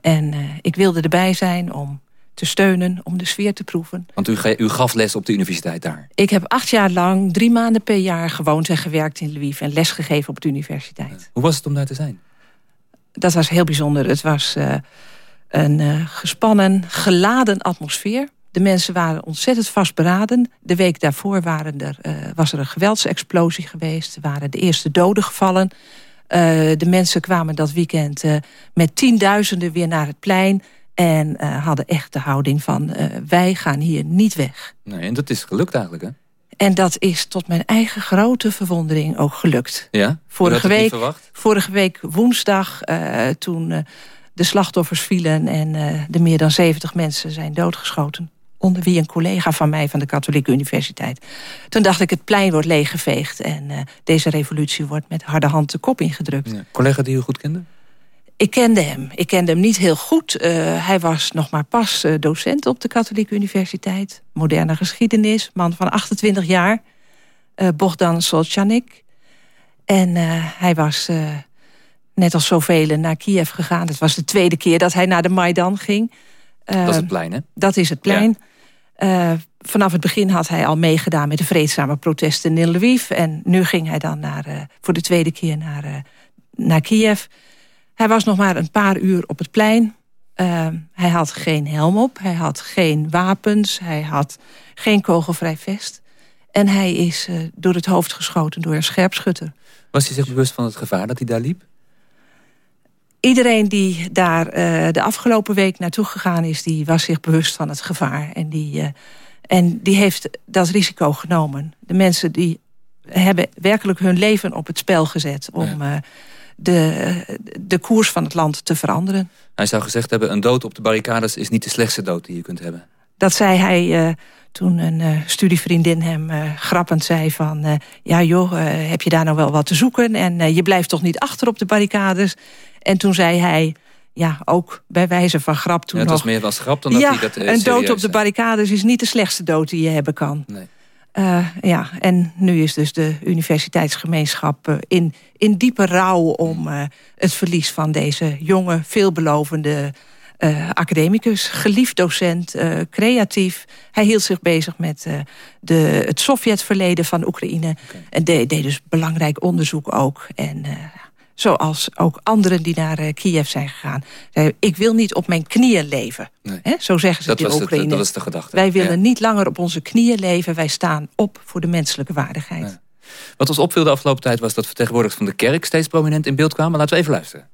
En uh, ik wilde erbij zijn om te steunen, om de sfeer te proeven. Want u, u, gaf les op de universiteit daar? Ik heb acht jaar lang, drie maanden per jaar gewoond en gewerkt in Lviv. En les gegeven op de universiteit. Hoe was het om daar te zijn? Dat was heel bijzonder. Het was een gespannen, geladen atmosfeer. De mensen waren ontzettend vastberaden. De week daarvoor waren er, uh, was er een geweldsexplosie geweest. Er waren de eerste doden gevallen. Uh, de mensen kwamen dat weekend uh, met tienduizenden weer naar het plein... en hadden echt de houding van wij gaan hier niet weg. Nee, en dat is gelukt eigenlijk, hè? En dat is tot mijn eigen grote verwondering ook gelukt. Ja? Vorige, week, vorige week woensdag, toen de slachtoffers vielen... en de meer dan 70 mensen zijn doodgeschoten onder wie een collega van mij van de Katholieke Universiteit. Toen dacht ik, het plein wordt leeggeveegd... en uh, deze revolutie wordt met harde hand de kop ingedrukt. Ja. Collega die u goed kende? Ik kende hem. Ik kende hem niet heel goed. Uh, hij was nog maar pas uh, docent op de Katholieke Universiteit. Moderne geschiedenis, man van 28 jaar. Bogdan Solchanik. En hij was, net als zoveel, naar Kiev gegaan. Het was de tweede keer dat hij naar de Maidan ging. dat is het plein, hè? Dat is het plein. Ja. Uh, vanaf het begin had hij al meegedaan met de vreedzame protesten in Lviv. En nu ging hij dan naar, voor de tweede keer naar, naar Kiev. Hij was nog maar een paar uur op het plein. hij had geen helm op, hij had geen wapens, hij had geen kogelvrij vest. En hij is door het hoofd geschoten door een scherpschutter. Was hij zich bewust van het gevaar dat hij daar liep? Iedereen die daar uh, de afgelopen week naartoe gegaan is... die was zich bewust van het gevaar. En die, uh, en die heeft dat risico genomen. De mensen die hebben werkelijk hun leven op het spel gezet... om uh, de, de koers van het land te veranderen. Hij zou gezegd hebben... een dood op de barricades is niet de slechtste dood die je kunt hebben. Dat zei hij toen een uh, studievriendin hem uh, grappend zei van... Ja joh, heb je daar nou wel wat te zoeken? En je blijft toch niet achter op de barricades? En toen zei hij, ja, ook bij wijze van grap toen ja, het nog... was meer als grap dan dat ja, hij dat een dood op de barricades is niet de slechtste dood die je hebben kan. Nee. ja, en nu is dus de universiteitsgemeenschap in, in diepe rouw... om het verlies van deze jonge, veelbelovende academicus, geliefd docent, creatief. Hij hield zich bezig met de, het Sovjetverleden van Oekraïne. Okay. En deed, deed dus belangrijk onderzoek ook. En zoals ook anderen die naar Kiev zijn gegaan. Zei, ik wil niet op mijn knieën leven. Nee. He? Zo zeggen ze dat het in was Oekraïne. Het, dat is de gedachte. Wij willen ja. niet langer op onze knieën leven. Wij staan op voor de menselijke waardigheid. Ja. Wat ons opviel de afgelopen tijd was dat vertegenwoordigers van de kerk... steeds prominent in beeld kwamen. Laten we even luisteren.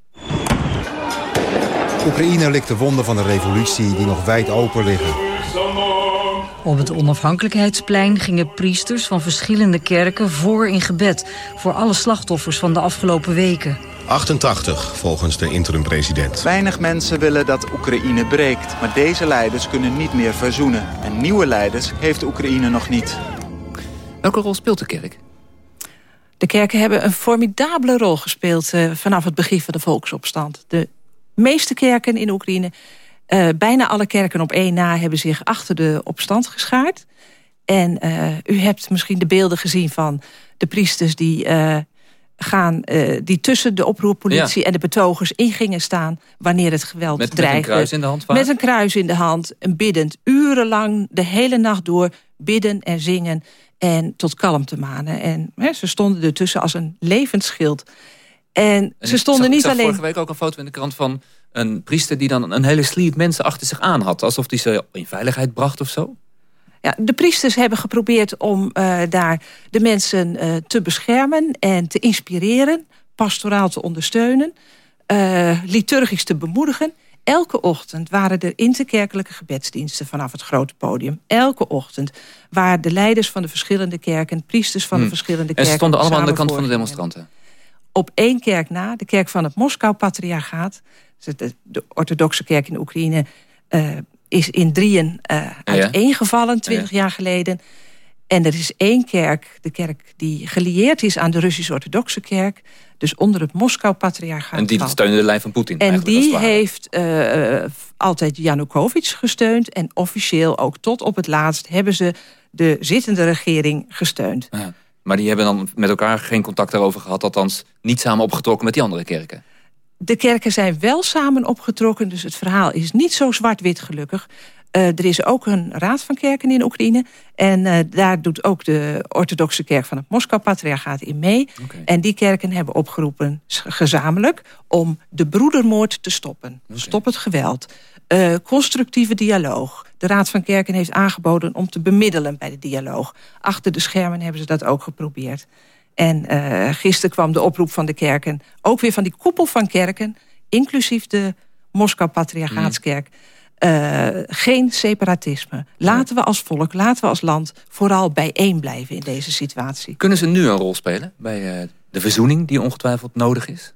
Oekraïne likt de wonden van de revolutie die nog wijd open liggen. Op het onafhankelijkheidsplein gingen priesters van verschillende kerken voor in gebed... voor alle slachtoffers van de afgelopen weken. 88 volgens de interim-president. Weinig mensen willen dat Oekraïne breekt. Maar deze leiders kunnen niet meer verzoenen. En nieuwe leiders heeft Oekraïne nog niet. Welke rol speelt de kerk? De kerken hebben een formidabele rol gespeeld... Uh, vanaf het begin van de volksopstand. De meeste kerken in Oekraïne, uh, bijna alle kerken op één na... hebben zich achter de opstand geschaard. En uh, u hebt misschien de beelden gezien van de priesters... die, uh, gaan, die tussen de oproerpolitie ja. en de betogers in gingen staan... wanneer het geweld met, dreigde. Met een kruis in de hand? Met een kruis in de hand, en biddend. Urenlang, de hele nacht door, bidden en zingen... en tot kalmte manen. En hè, ze stonden ertussen als een levensschild... En, en ze stonden zag, niet ik zag alleen... vorige week ook een foto in de krant van een priester... die dan een hele sliep mensen achter zich aan had. Alsof hij ze in veiligheid bracht of zo. Ja, de priesters hebben geprobeerd om uh, daar de mensen uh, te beschermen... en te inspireren, pastoraal te ondersteunen... Uh, liturgisch te bemoedigen. Elke ochtend waren er interkerkelijke gebedsdiensten vanaf het grote podium. Elke ochtend waar de leiders van de verschillende kerken... priesters van hmm. de verschillende en kerken... En ze stonden allemaal aan de kant van de demonstranten? op één kerk na, de kerk van het Moskou-patriarchaat. De, de, orthodoxe kerk in Oekraïne uh, is in drieën uh, uiteengevallen, twintig ja. jaar geleden. En er is één kerk, de kerk die gelieerd is aan de Russisch-orthodoxe kerk... dus onder het Moskou-patriarchaat. En die steunde de lijn van Poetin En die heeft uh, altijd Janukovic gesteund... en officieel ook tot op het laatst hebben ze de zittende regering gesteund. Ja. Maar die hebben dan met elkaar geen contact daarover gehad... althans niet samen opgetrokken met die andere kerken. De kerken zijn wel samen opgetrokken, dus het verhaal is niet zo zwart-wit gelukkig. Uh, er is ook een raad van kerken in Oekraïne. En uh, daar doet ook de orthodoxe kerk van het Moskou-patriarchaat in mee. Okay. En die kerken hebben opgeroepen gezamenlijk om de broedermoord te stoppen. Okay. Stop het geweld. Uh, constructieve dialoog. De Raad van Kerken heeft aangeboden om te bemiddelen bij de dialoog. Achter de schermen hebben ze dat ook geprobeerd. En uh, gisteren kwam de oproep van de kerken, ook weer van die koepel van kerken... inclusief de Moskou-patriarchaatskerk... Mm. Uh, geen separatisme. Laten we als volk, laten we als land... vooral bijeen blijven in deze situatie. Kunnen ze nu een rol spelen bij uh, de verzoening die ongetwijfeld nodig is?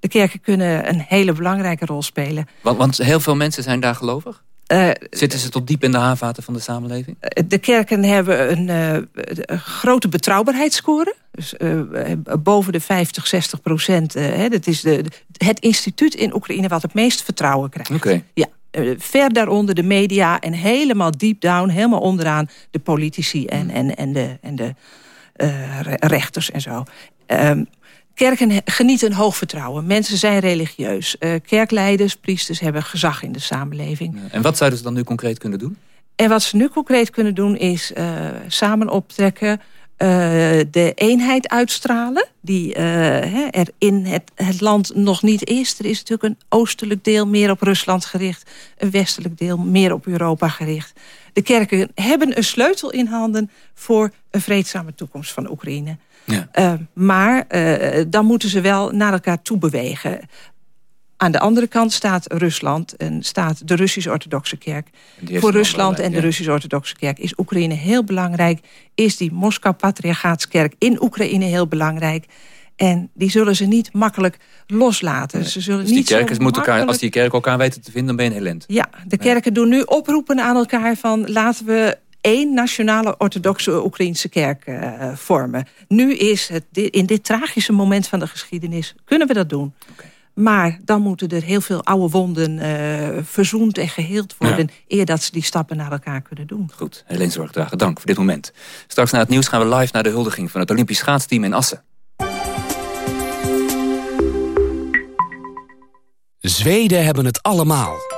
De kerken kunnen een hele belangrijke rol spelen. Want, want heel veel mensen zijn daar gelovig? Uh, Zitten ze tot diep in de haarvaten van de samenleving? De kerken hebben een, uh, een grote betrouwbaarheidsscore. Dus uh, boven de 50, 60 procent. dat is de, het instituut in Oekraïne wat het meest vertrouwen krijgt. Okay. Ja, ver daaronder de media en helemaal deep down, helemaal onderaan de politici en, mm. en, en de, en de rechters en zo. Um, Kerken genieten hoog vertrouwen. Mensen zijn religieus. Uh, kerkleiders, priesters hebben gezag in de samenleving. En wat zouden ze dan nu concreet kunnen doen? En wat ze nu concreet kunnen doen is uh, samen optrekken... Uh, de eenheid uitstralen, die er in het, het, land nog niet is. Er is natuurlijk een oostelijk deel meer op Rusland gericht. Een westelijk deel meer op Europa gericht. De kerken hebben een sleutel in handen voor een vreedzame toekomst van Oekraïne. Ja. Uh, maar dan moeten ze wel naar elkaar toe bewegen. Aan de andere kant staat Rusland en staat de Russisch-Orthodoxe Kerk. Voor Rusland en de Russisch-Orthodoxe Kerk is Oekraïne heel belangrijk. Is die Moskou-Patriarchaatskerk in Oekraïne heel belangrijk. En die zullen ze niet makkelijk loslaten. Ze zullen dus die niet kerken moeten elkaar, als die kerken elkaar weten te vinden, dan ben je een Ja, de kerken doen nu oproepen aan elkaar van laten we één nationale orthodoxe Oekraïnse kerk uh, vormen. Nu is het in dit tragische moment van de geschiedenis kunnen we dat doen. Maar dan moeten er heel veel oude wonden uh, verzoend en geheeld worden... Ja. eer dat ze die stappen naar elkaar kunnen doen. Goed, Helene Zorgdragen, dank voor dit moment. Straks na het nieuws gaan we live naar de huldiging... van het Olympisch schaatsteam in Assen. Zweden hebben het allemaal.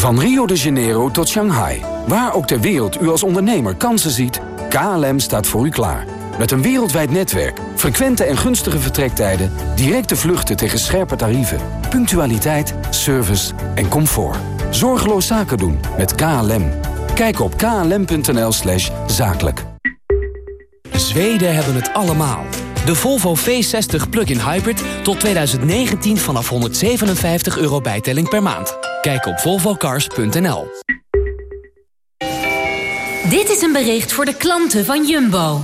Van Rio de Janeiro tot Shanghai, waar ook ter wereld u als ondernemer kansen ziet, KLM staat voor u klaar. Met een wereldwijd netwerk, frequente en gunstige vertrektijden... directe vluchten tegen scherpe tarieven, punctualiteit, service en comfort. Zorgeloos zaken doen met KLM. Kijk op klm.nl slash zakelijk. Zweden hebben het allemaal. De Volvo V60 Plug-in Hybrid tot 2019 vanaf 157 euro bijtelling per maand. Kijk op volvocars.nl. Dit is een bericht voor de klanten van Jumbo.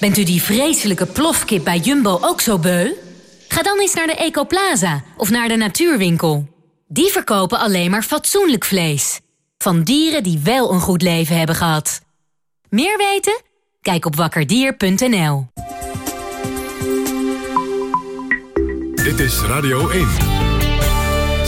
Bent u die vreselijke plofkip bij Jumbo ook zo beu? Ga dan eens naar de Ecoplaza of naar de Natuurwinkel. Die verkopen alleen maar fatsoenlijk vlees. Van dieren die wel een goed leven hebben gehad. Meer weten? Kijk op wakkerdier.nl. Dit is Radio 1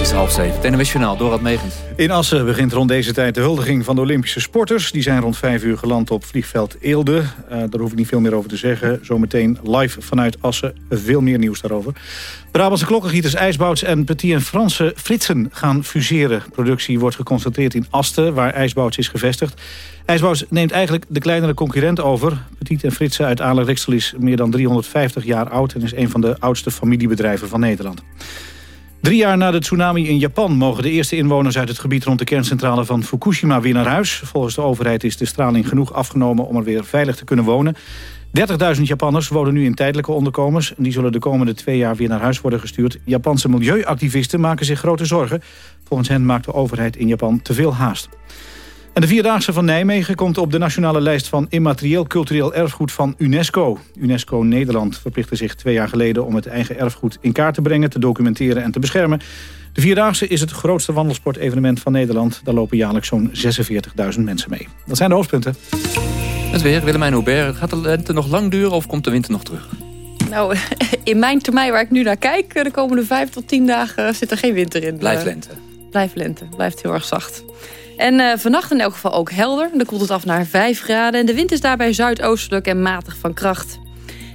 is half zeven. Het Megens. In Assen begint rond deze tijd de huldiging van de Olympische sporters. Die zijn rond vijf uur geland op vliegveld Eelde. Uh, daar hoef ik niet veel meer over te zeggen. Zometeen live vanuit Assen. Veel meer nieuws daarover. Brabantse klokkengieters IJsbouts en Petit en Franse Fritsen gaan fuseren. Productie wordt geconcentreerd in Asten, waar IJsbouts is gevestigd. IJsbouts neemt eigenlijk de kleinere concurrent over. Petit en Fritsen uit Aalen-Rixel is meer dan 350 jaar oud... en is een van de oudste familiebedrijven van Nederland. Drie jaar na de tsunami in Japan mogen de eerste inwoners uit het gebied rond de kerncentrale van Fukushima weer naar huis. Volgens de overheid is de straling genoeg afgenomen om er weer veilig te kunnen wonen. 30.000 Japanners wonen nu in tijdelijke onderkomens. Die zullen de komende twee jaar weer naar huis worden gestuurd. Japanse milieuactivisten maken zich grote zorgen. Volgens hen maakt de overheid in Japan te veel haast. En de Vierdaagse van Nijmegen komt op de nationale lijst van immaterieel cultureel erfgoed van UNESCO. UNESCO Nederland verplichtte zich twee jaar geleden om het eigen erfgoed in kaart te brengen, te documenteren en te beschermen. De Vierdaagse is het grootste wandelsportevenement van Nederland. Daar lopen jaarlijks zo'n 46.000 mensen mee. Dat zijn de hoofdpunten. Het weer, Willemijn Hubert. Gaat de lente nog lang duren of komt de winter nog terug? Nou, in mijn termijn waar ik nu naar kijk... de komende vijf tot tien dagen zit er geen winter in. Blijft lente. Blijft lente. Blijft heel erg zacht. En uh, vannacht in elk geval ook helder. Dan koelt het af naar 5 graden. En de wind is daarbij zuidoostelijk en matig van kracht.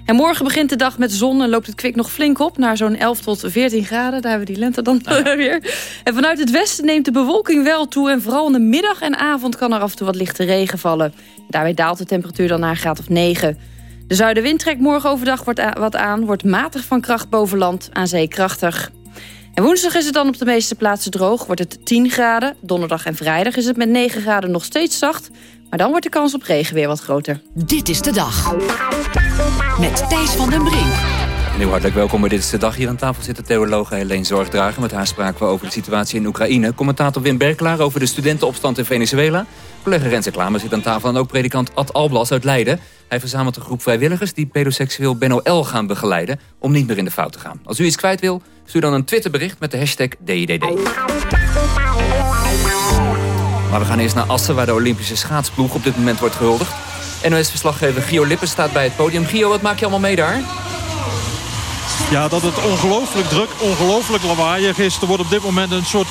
En morgen begint de dag met zon en loopt het kwik nog flink op... naar zo'n 11 tot 14 graden. Daar hebben we die lente dan weer. En vanuit het westen neemt de bewolking wel toe... en vooral in de middag en avond kan er af en toe wat lichte regen vallen. Daarbij daalt de temperatuur dan naar een graad of 9. De zuidenwind trekt morgen overdag wat aan... wordt matig van kracht boven land, aan zee krachtig. En woensdag is het dan op de meeste plaatsen droog. Wordt het 10 graden. Donderdag en vrijdag is het met 9 graden nog steeds zacht. Maar dan wordt de kans op regen weer wat groter. Dit is de dag. Met Thijs van den Brink. Heel hartelijk welkom bij Dit Dag. Hier aan tafel zit de theologe Helene Zorgdrager. Met haar spraken we over de situatie in Oekraïne. Commentator Wim Berklaar over de studentenopstand in Venezuela. Collega Renze Klamer zit aan tafel. En ook predikant Ad Alblas uit Leiden. Hij verzamelt een groep vrijwilligers die pedoseksueel Benno L. gaan begeleiden... om niet meer in de fout te gaan. Als u iets kwijt wil, stuur dan een Twitterbericht met de hashtag DIDD. Maar we gaan eerst naar Assen, waar de Olympische schaatsploeg op dit moment wordt gehuldigd. NOS-verslaggever Gio Lippen staat bij het podium. Gio, wat maak je allemaal mee daar? Ja, dat het ongelooflijk druk, ongelooflijk lawaaiig is. Er wordt op dit moment een soort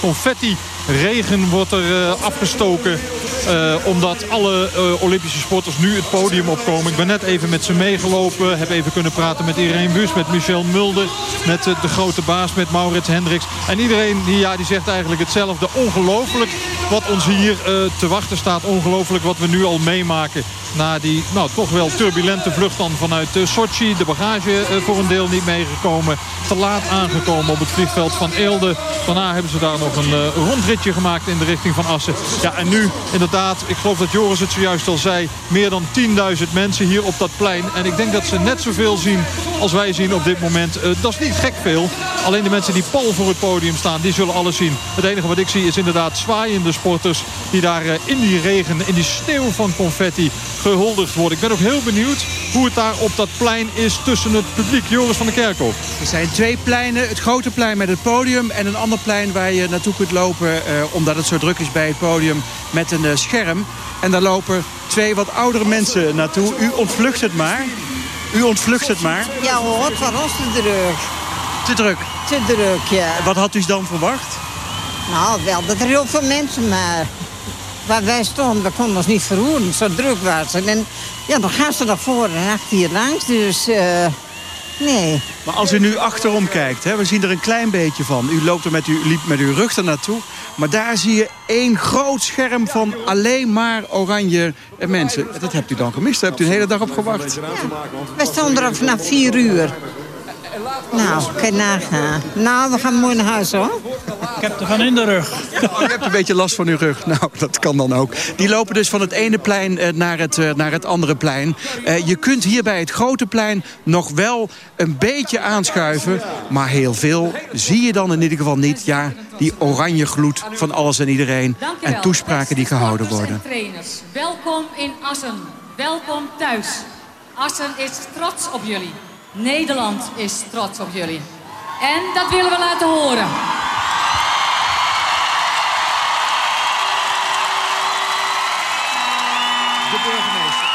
confetti-regen wordt er, uh, afgestoken. Uh, omdat alle uh, Olympische sporters nu het podium opkomen. Ik ben net even met ze meegelopen. Heb even kunnen praten met Irene Wust, met Michel Mulder. Met de grote baas, met Maurits Hendricks. En iedereen die, ja, die zegt eigenlijk hetzelfde. Ongelooflijk wat ons hier te wachten staat. Ongelooflijk wat we nu al meemaken. Na die nou, toch wel turbulente vlucht dan vanuit Sochi. De bagage voor een deel niet meegekomen te laat aangekomen op het vliegveld van Eelde. Daarna hebben ze daar nog een uh, gemaakt in de richting van Assen. Ja, en nu inderdaad, ik geloof dat Joris het zojuist al zei... meer dan 10.000 mensen hier op dat plein. En ik denk dat ze net zoveel zien als wij zien op dit moment. Uh, dat is niet gek veel. Alleen de mensen die pal voor het podium staan, die zullen alles zien. Het enige wat ik zie is inderdaad zwaaiende sporters... die daar uh, in die regen, in die sneeuw van confetti gehuldigd worden. Ik ben ook heel benieuwd hoe het daar op dat plein is tussen het publiek. Joris van der Kerkhof. Er zijn twee pleinen. Het grote plein met het podium en een ander plein waar je naartoe kunt lopen... Eh, omdat het zo druk is bij het podium met een uh, scherm. En daar lopen twee wat oudere mensen naartoe. U ontvlucht het maar. U ontvlucht het maar. Ja hoor, het was te druk. Te druk? Te druk, ja. Wat had u dan verwacht? Nou, wel dat er heel veel mensen maar... Waar wij stonden, we konden ons niet verroeren. Zo druk was het. En ja, dan gaan ze naar voren en achter hier langs. Dus... Uh... Nee. Maar als u nu achterom kijkt, hè, we zien er een klein beetje van. U loopt er met, u, liep met uw rug er naartoe. Maar daar zie je één groot scherm van alleen maar oranje mensen. Dat hebt u dan gemist, daar hebt u de hele dag op gewacht. Ja. We stonden er vanaf vier uur. Nou, kan je. Nou, we gaan mooi naar huis hoor. Ik heb er van in de rug. Oh, je hebt een beetje last van uw rug. Nou, dat kan dan ook. Die lopen dus van het ene plein eh, naar het, eh, naar het andere plein. Uh, je kunt hier bij het grote plein nog wel een beetje aanschuiven. Maar heel veel zie je dan in ieder geval niet. Ja, die oranje gloed van alles en iedereen. En toespraken die gehouden worden. trainers, welkom in Assen. Welkom thuis. Assen is trots op jullie. Nederland is trots op jullie. En dat willen we laten horen. De burgemeester.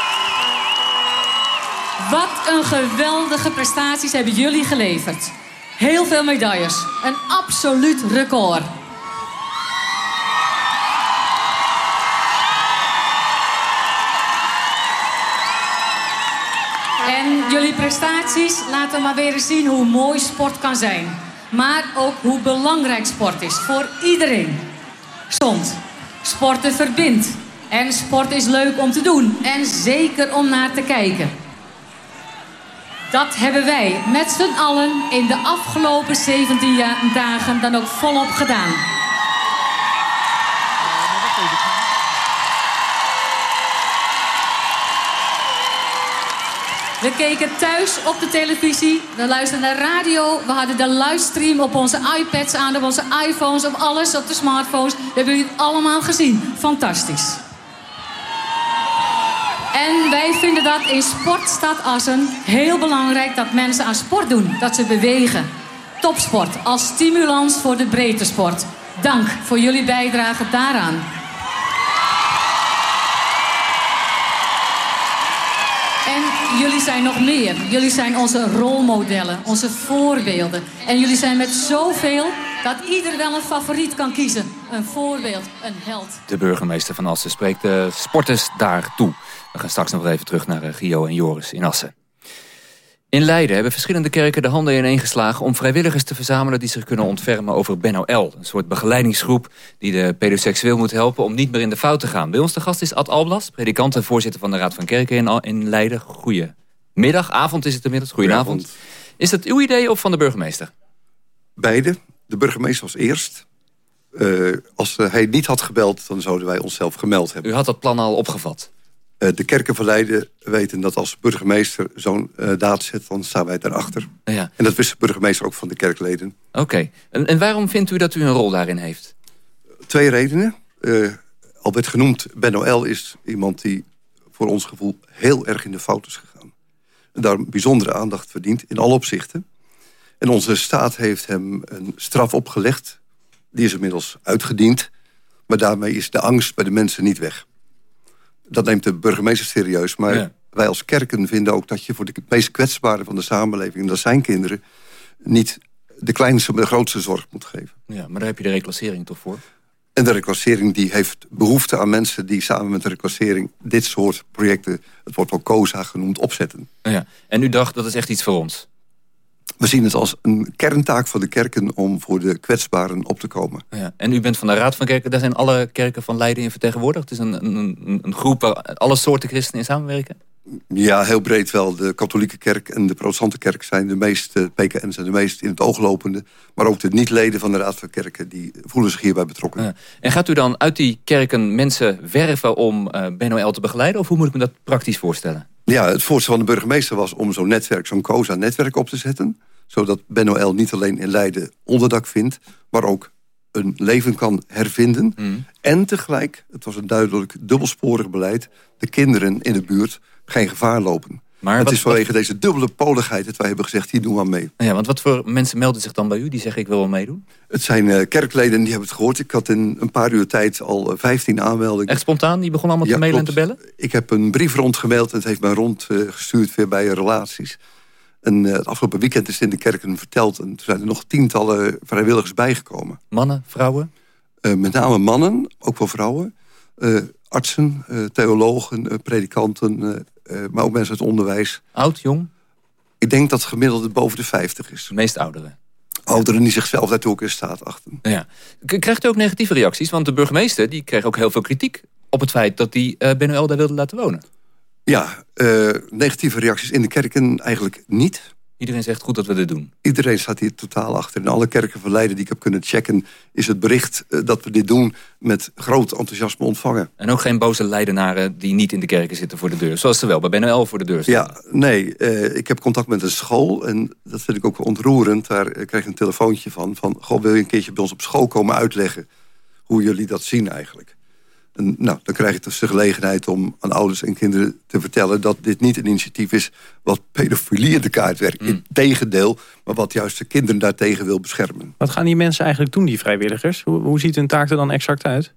Wat een geweldige prestaties hebben jullie geleverd. Heel veel medailles. Een absoluut record. En jullie prestaties laten maar weer eens zien hoe mooi sport kan zijn. Maar ook hoe belangrijk sport is voor iedereen. Gezond. Sporten verbindt. En sport is leuk om te doen. En zeker om naar te kijken. Dat hebben wij met z'n allen in de afgelopen 17 dagen dan ook volop gedaan. We keken thuis op de televisie, we luisterden naar radio, we hadden de livestream op onze iPads aan, op onze iPhones, op alles, op de smartphones. We hebben het allemaal gezien. Fantastisch. Wij vinden dat in Sportstad Assen heel belangrijk dat mensen aan sport doen. Dat ze bewegen. Topsport als stimulans voor de breedte sport. Dank voor jullie bijdrage daaraan. En jullie zijn nog meer. Jullie zijn onze rolmodellen, onze voorbeelden. En jullie zijn met zoveel dat ieder wel een favoriet kan kiezen. Een voorbeeld, een held. De burgemeester van Assen spreekt de sporters daar toe. We gaan straks nog even terug naar Gio en Joris in Assen. In Leiden hebben verschillende kerken de handen ineengeslagen... om vrijwilligers te verzamelen die zich kunnen ontfermen over Benno L. Een soort begeleidingsgroep die de pedoseksueel moet helpen... om niet meer in de fout te gaan. Bij ons de gast is Ad Alblas, predikant en voorzitter van de Raad van Kerken in, Leiden. Goedemiddag, avond is het inmiddels. Goedenavond. Is dat uw idee of van de burgemeester? Beide. De burgemeester was eerst. Uh, als hij niet had gebeld, dan zouden wij onszelf gemeld hebben. U had dat plan al opgevat? Uh, de kerken van Leiden weten dat als burgemeester zo'n uh, daad zet... dan staan wij daarachter. Ja. En dat wist de burgemeester ook van de kerkleden. Oké. Okay. En, en, waarom vindt u dat u een rol daarin heeft? Twee redenen. Uh, al werd genoemd, Benno L. is iemand die voor ons gevoel heel erg in de fout is gegaan. En daar bijzondere aandacht verdient in alle opzichten. En onze staat heeft hem een straf opgelegd. Die is inmiddels uitgediend. Maar daarmee is de angst bij de mensen niet weg. Dat neemt de burgemeester serieus. Maar wij als kerken vinden ook dat je voor de meest kwetsbaren van de samenleving... en dat zijn kinderen, niet de kleinste, maar de grootste zorg moet geven. Ja, maar daar heb je de reclassering toch voor? En de reclassering die heeft behoefte aan mensen... die samen met de reclassering dit soort projecten... het wordt wel COSA genoemd, opzetten. Ja. En u dacht, dat is echt iets voor ons? We zien het als een kerntaak van de kerken... om voor de kwetsbaren op te komen. Ja. En u bent van de Raad van Kerken. Daar zijn alle kerken van Leiden in vertegenwoordigd. Het is een, een, een groep waar alle soorten christenen in samenwerken? Ja, heel breed wel. De katholieke kerk en de protestante kerk zijn de meest, uh, PKN zijn de meest in het oog lopende. Maar ook de niet-leden van de Raad van Kerken, die voelen zich hierbij betrokken. Ja. En gaat u dan uit die kerken mensen werven om uh, BNOL te begeleiden? Of hoe moet ik me dat praktisch voorstellen? Ja, het voorstel van de burgemeester was om zo'n netwerk, zo'n COSA-netwerk op te zetten. Zodat BNOL niet alleen in Leiden onderdak vindt, maar ook een leven kan hervinden. Mm. En tegelijk, het was een duidelijk dubbelsporig beleid... de kinderen in de buurt geen gevaar lopen. Maar het is vanwege deze dubbele poligheid dat wij hebben gezegd... hier doen we aan mee. Ja, want wat voor mensen melden zich dan bij u? Die zeggen ik wil wel meedoen? Het zijn uh, kerkleden die hebben het gehoord. Ik had in een paar uur tijd al 15 eh, aanmeldingen. Echt spontaan? Die begonnen allemaal te mailen en te bellen? Ik heb een brief rondgemaild en het heeft mij rondgestuurd uh, weer bij relaties. En uh, het afgelopen weekend is in de kerken verteld... en toen zijn er nog tientallen vrijwilligers bijgekomen. Mannen, vrouwen? met name mannen, ook wel vrouwen. artsen, theologen, predikanten maar ook mensen uit het onderwijs. Oud, jong? Ik denk dat het gemiddelde boven de 50 is. De meest ouderen? Ouderen die zichzelf daar ook in staat achten. Ja. Krijgt u ook negatieve reacties? Want de burgemeester die kreeg ook heel veel kritiek op het feit dat hij uh, BNL daar wilde laten wonen. Ja, uh, negatieve reacties in de kerken eigenlijk niet. Iedereen zegt goed dat we dit doen. Iedereen staat hier totaal achter. In alle kerken van Leiden die ik heb kunnen checken... is het bericht eh, dat we dit doen met groot enthousiasme ontvangen. En ook geen boze Leidenaren die niet in de kerken zitten voor de deur. Zoals ze wel bij BNL voor de deur staan. Ja, nee. Uh, ik heb contact met een school. En dat vind ik ook ontroerend. Daar uh, krijg ik een telefoontje van. Van, goh, wil je een keertje bij ons op school komen uitleggen... hoe jullie dat zien eigenlijk? En, nou, dan krijg je dus de gelegenheid om aan ouders en kinderen te vertellen... dat dit niet een initiatief is wat pedofilie in de kaart werkt. Mm. Integendeel, maar wat juist de kinderen daartegen wil beschermen. Wat gaan die mensen eigenlijk doen, die vrijwilligers? Hoe, hoe ziet hun taak er dan exact uit?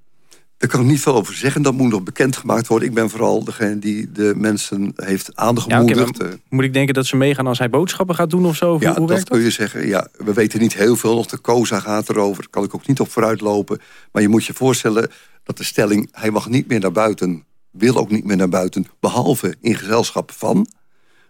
Daar kan ik niet veel over zeggen. Dat moet nog bekendgemaakt worden. Ik ben vooral degene die de mensen heeft aangemoedigd. Ja, moet ik denken dat ze meegaan als hij boodschappen gaat doen of zo? ja, hoe dat kun je zeggen. Ja, we weten niet heel veel. Nog de COSA gaat erover. Daar kan ik ook niet op vooruitlopen. Maar je moet je voorstellen dat de stelling... hij mag niet meer naar buiten, wil ook niet meer naar buiten... behalve in gezelschap van...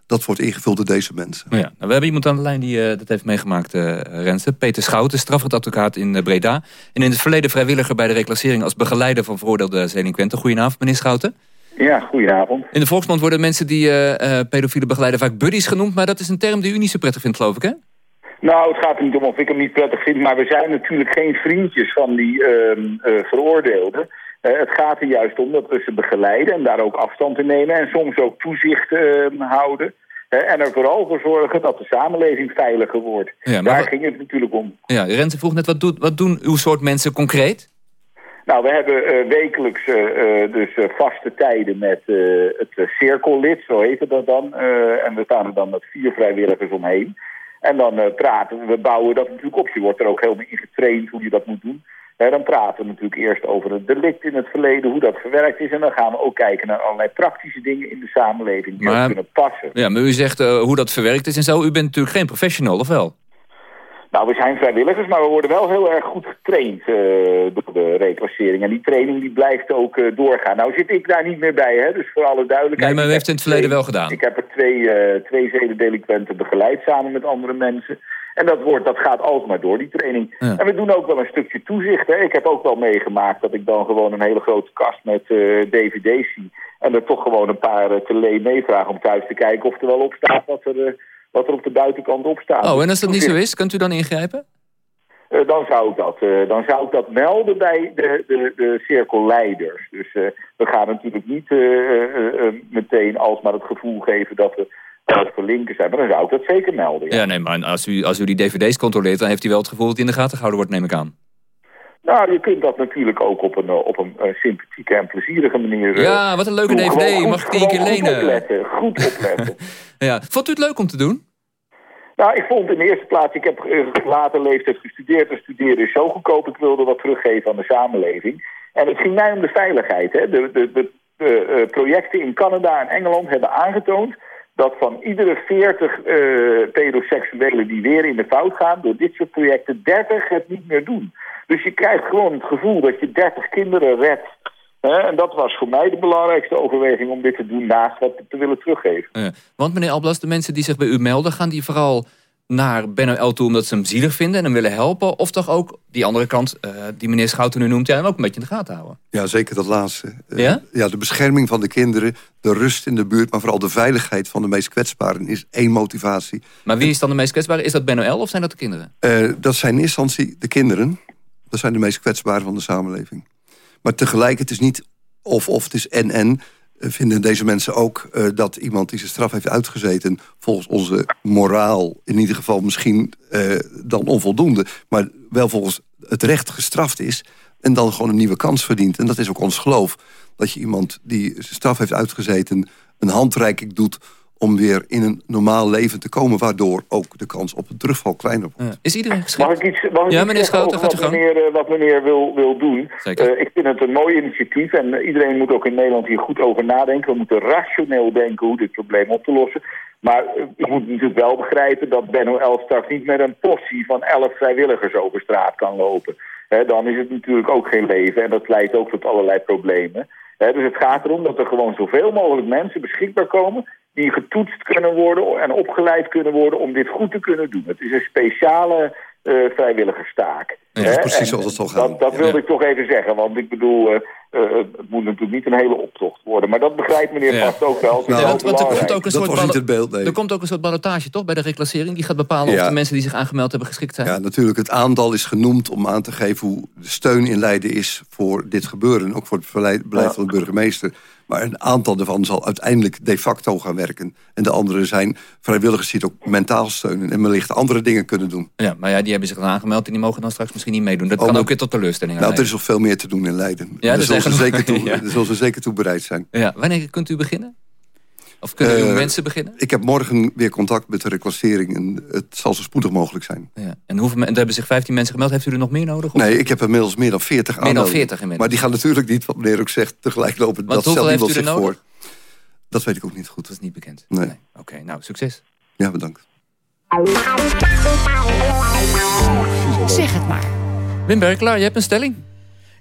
dat wordt ingevuld door deze mensen. Nou ja, nou, we hebben iemand aan de lijn die uh, dat heeft meegemaakt, uh, Rensen. Peter Schouten, strafrechtadvocaat in uh, Breda. En in het verleden vrijwilliger bij de reclassering... als begeleider van veroordeelde delinquenten. Goedenavond, meneer Schouten. Ja, goedenavond. In de volksmond worden mensen die pedofiele begeleiden vaak buddies genoemd... maar dat is een term die u niet zo prettig vindt, geloof ik, hè? Nou, het gaat er niet om of ik hem niet prettig vind, maar we zijn natuurlijk geen vriendjes van die uh, uh, veroordeelden. Uh, het gaat er juist om dat we ze begeleiden en daar ook afstand in nemen en soms ook toezicht ehm, houden. en er vooral voor zorgen dat de samenleving veiliger wordt. Ja, daar ging het natuurlijk om. Ja, Rente vroeg net, wat, doet, wat doen uw soort mensen concreet? Nou, we hebben wekelijks dus vaste tijden met het cirkellid, zo heet het dat dan. en we staan er dan met vier vrijwilligers omheen. En dan uh, praten we, we bouwen dat natuurlijk op. Je wordt er ook helemaal in getraind hoe je dat moet doen. Uh, dan praten we natuurlijk eerst over het delict in het verleden, hoe dat verwerkt is. En dan gaan we ook kijken naar allerlei praktische dingen in de samenleving die maar, kunnen passen. Ja, maar u zegt uh, hoe dat verwerkt is en zo. U bent natuurlijk geen professional, of wel? Nou, we zijn vrijwilligers, maar we worden wel heel erg goed getraind uh, door de reclassering. En die training die blijft ook uh, doorgaan. Nou zit ik daar niet meer bij, hè, dus voor alle duidelijkheid. Nee, maar u heeft het in het verleden wel gedaan. Ik heb er twee, uh, twee zedendelinquenten begeleid samen met andere mensen. En dat, wordt, dat gaat alsmaar door, die training. Ja. En we doen ook wel een stukje toezicht. Hè. Ik heb ook wel meegemaakt dat ik dan gewoon een hele grote kast met dvd's zie. En er toch gewoon een paar te leen meevraag om thuis te kijken of er wel op staat wat er wat er op de buitenkant op staat. Oh, en als dat niet zo is, kunt u dan ingrijpen? Uh, dan, zou ik dat, uh, dan zou ik dat melden bij de, de, de cirkelleiders. Dus uh, we gaan natuurlijk niet meteen alsmaar het gevoel geven dat we het verlinken zijn. Maar dan zou ik dat zeker melden. Ja, ja nee, maar als u, als u die dvd's controleert... dan heeft u wel het gevoel dat hij in de gaten gehouden wordt, neem ik aan. Nou, je kunt dat natuurlijk ook op een, op een sympathieke en plezierige manier... Ja, wat een leuke dvd. Mag ik die een keer lenen? Goed opletten, goed opletten. ja. Vond u het leuk om te doen? Nou, ik vond in de eerste plaats, ik heb later leeftijd gestudeerd. En studeren is zo goedkoop, ik wilde wat teruggeven aan de samenleving. En het ging mij om de veiligheid. Hè. De, de, de, de projecten in Canada en Engeland hebben aangetoond dat van iedere 40 uh, pedoseksuelen die weer in de fout gaan... door dit soort projecten 30 het niet meer doen. Dus je krijgt gewoon het gevoel dat je 30 kinderen redt. en dat was voor mij de belangrijkste overweging om dit te doen... naast wat te willen teruggeven. Ja, want meneer Alblas, de mensen die zich bij u melden... gaan die vooral naar Benno L toe omdat ze hem zielig vinden en hem willen helpen? Of toch ook die andere kant, uh, die meneer Schouten nu noemt... jij hem ook een beetje in de gaten houden? Ja, zeker dat laatste. Uh, ja? ja, de bescherming van de kinderen, de rust in de buurt... maar vooral de veiligheid van de meest kwetsbaren is één motivatie. Maar wie is dan de meest kwetsbare? Is dat Benno L of zijn dat de kinderen? Uh, dat zijn in eerste instantie de kinderen. Dat zijn de meest kwetsbaren van de samenleving. Maar tegelijk, het is niet of-of, het is en-en vinden deze mensen ook uh, dat iemand die zijn straf heeft uitgezeten... volgens onze moraal in ieder geval misschien uh, dan onvoldoende... maar wel volgens het recht gestraft is... en dan gewoon een nieuwe kans verdient. En dat is ook ons geloof. Dat je iemand die zijn straf heeft uitgezeten... een handreiking doet om weer in een normaal leven te komen... waardoor ook de kans op een terugval kleiner wordt. Ja. Is iedereen geschikt? Mag ik iets, mag ik ja, meneer Schouten, gaat u wat, meneer, uh, wat meneer wil, wil doen? Uh, ik vind het een mooi initiatief en uh, iedereen moet ook in Nederland hier goed over nadenken. We moeten rationeel denken hoe dit probleem op te lossen. Maar je moet natuurlijk wel begrijpen dat Benno straks niet met een portie van elf vrijwilligers over straat kan lopen. He, dan is het natuurlijk ook geen leven en dat leidt ook tot allerlei problemen. Dus het gaat erom dat er gewoon zoveel mogelijk mensen beschikbaar komen die getoetst kunnen worden en opgeleid kunnen worden om dit goed te kunnen doen. Het is een speciale uh, vrijwilligerstaak. Dat is precies zoals het zal gaan. Dat, dat wilde ja. ik toch even zeggen, want ik bedoel, uh, uh, het moet natuurlijk niet een hele optocht worden. Maar dat begrijpt meneer Ja. vast ook wel. Wel want, want er, komt ook een soort het beeld, nee. er komt ook een soort ballotage, toch? Bij de reclassering. Die gaat bepalen of de mensen die zich aangemeld hebben geschikt zijn. Ja, natuurlijk. Het aantal is genoemd om aan te geven hoe de steun in Leiden is voor dit gebeuren. Ook voor het beleid, van de burgemeester. Maar een aantal daarvan zal uiteindelijk de facto gaan werken. En de andere zijn vrijwilligers die het ook mentaal steunen. En wellicht andere dingen kunnen doen. Ja, maar ja, die hebben zich dan aangemeld en die mogen dan straks misschien niet meedoen. Dat Oh, kan ook weer tot teleurstelling Nou, er is nog veel meer te doen in Leiden. Ja, daar er zullen ze zeker toe, Ja. daar zullen ze zeker toe bereid zijn. Ja, wanneer kunt u beginnen? Of kunnen uw Eh, mensen beginnen? Ik heb morgen weer contact met de reclassering. En het zal zo spoedig mogelijk zijn. Ja. En hoeveel, er hebben zich 15 mensen gemeld. Heeft u er nog meer nodig? Of? Nee, ik heb inmiddels meer dan 40 Meer dan aanmeldingen. 40 inmiddels. Maar die gaan natuurlijk niet, wat meneer ook zegt, tegelijk lopen. Want dat stelt hoeveel heeft niemand u er zich nodig? voor. Dat weet ik ook niet goed. Dat is niet bekend. Nee. Oké, nou, succes. Ja, bedankt. Zeg het maar. Wim Berklaar, je hebt een stelling.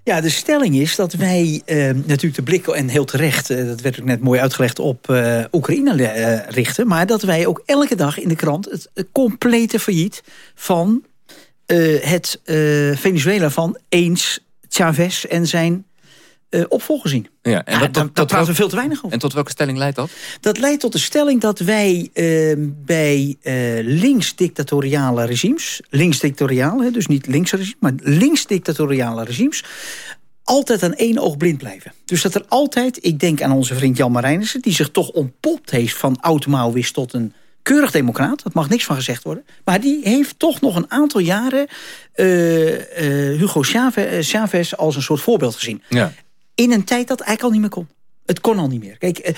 Ja, de stelling is dat wij eh, natuurlijk de blik, en heel terecht... eh, dat werd ook net mooi uitgelegd, op eh, Oekraïne eh, richten... maar dat wij ook elke dag in de krant het complete failliet... van het Venezuela van eens Chavez en zijn eh opvolger zien. Ja, en Ja, wat- daar- tot- daar praten we veel te weinig over. En tot welke stelling leidt dat? Dat leidt tot de stelling dat wij eh, bij eh links-dictatoriale regimes... links-dictatoriaal, dus niet regimes... maar links-dictatoriale regimes altijd aan één oog blind blijven. Dus dat er altijd, ik denk aan onze vriend Jan Marijnissen... die zich toch ontpopt heeft van oud-Maoïst tot een keurig democraat. Dat mag niks van gezegd worden. Maar die heeft toch nog een aantal jaren... eh, Hugo Chavez, Chavez als een soort voorbeeld gezien Ja. In een tijd dat eigenlijk al niet meer kon. Het kon al niet meer. Kijk, eh,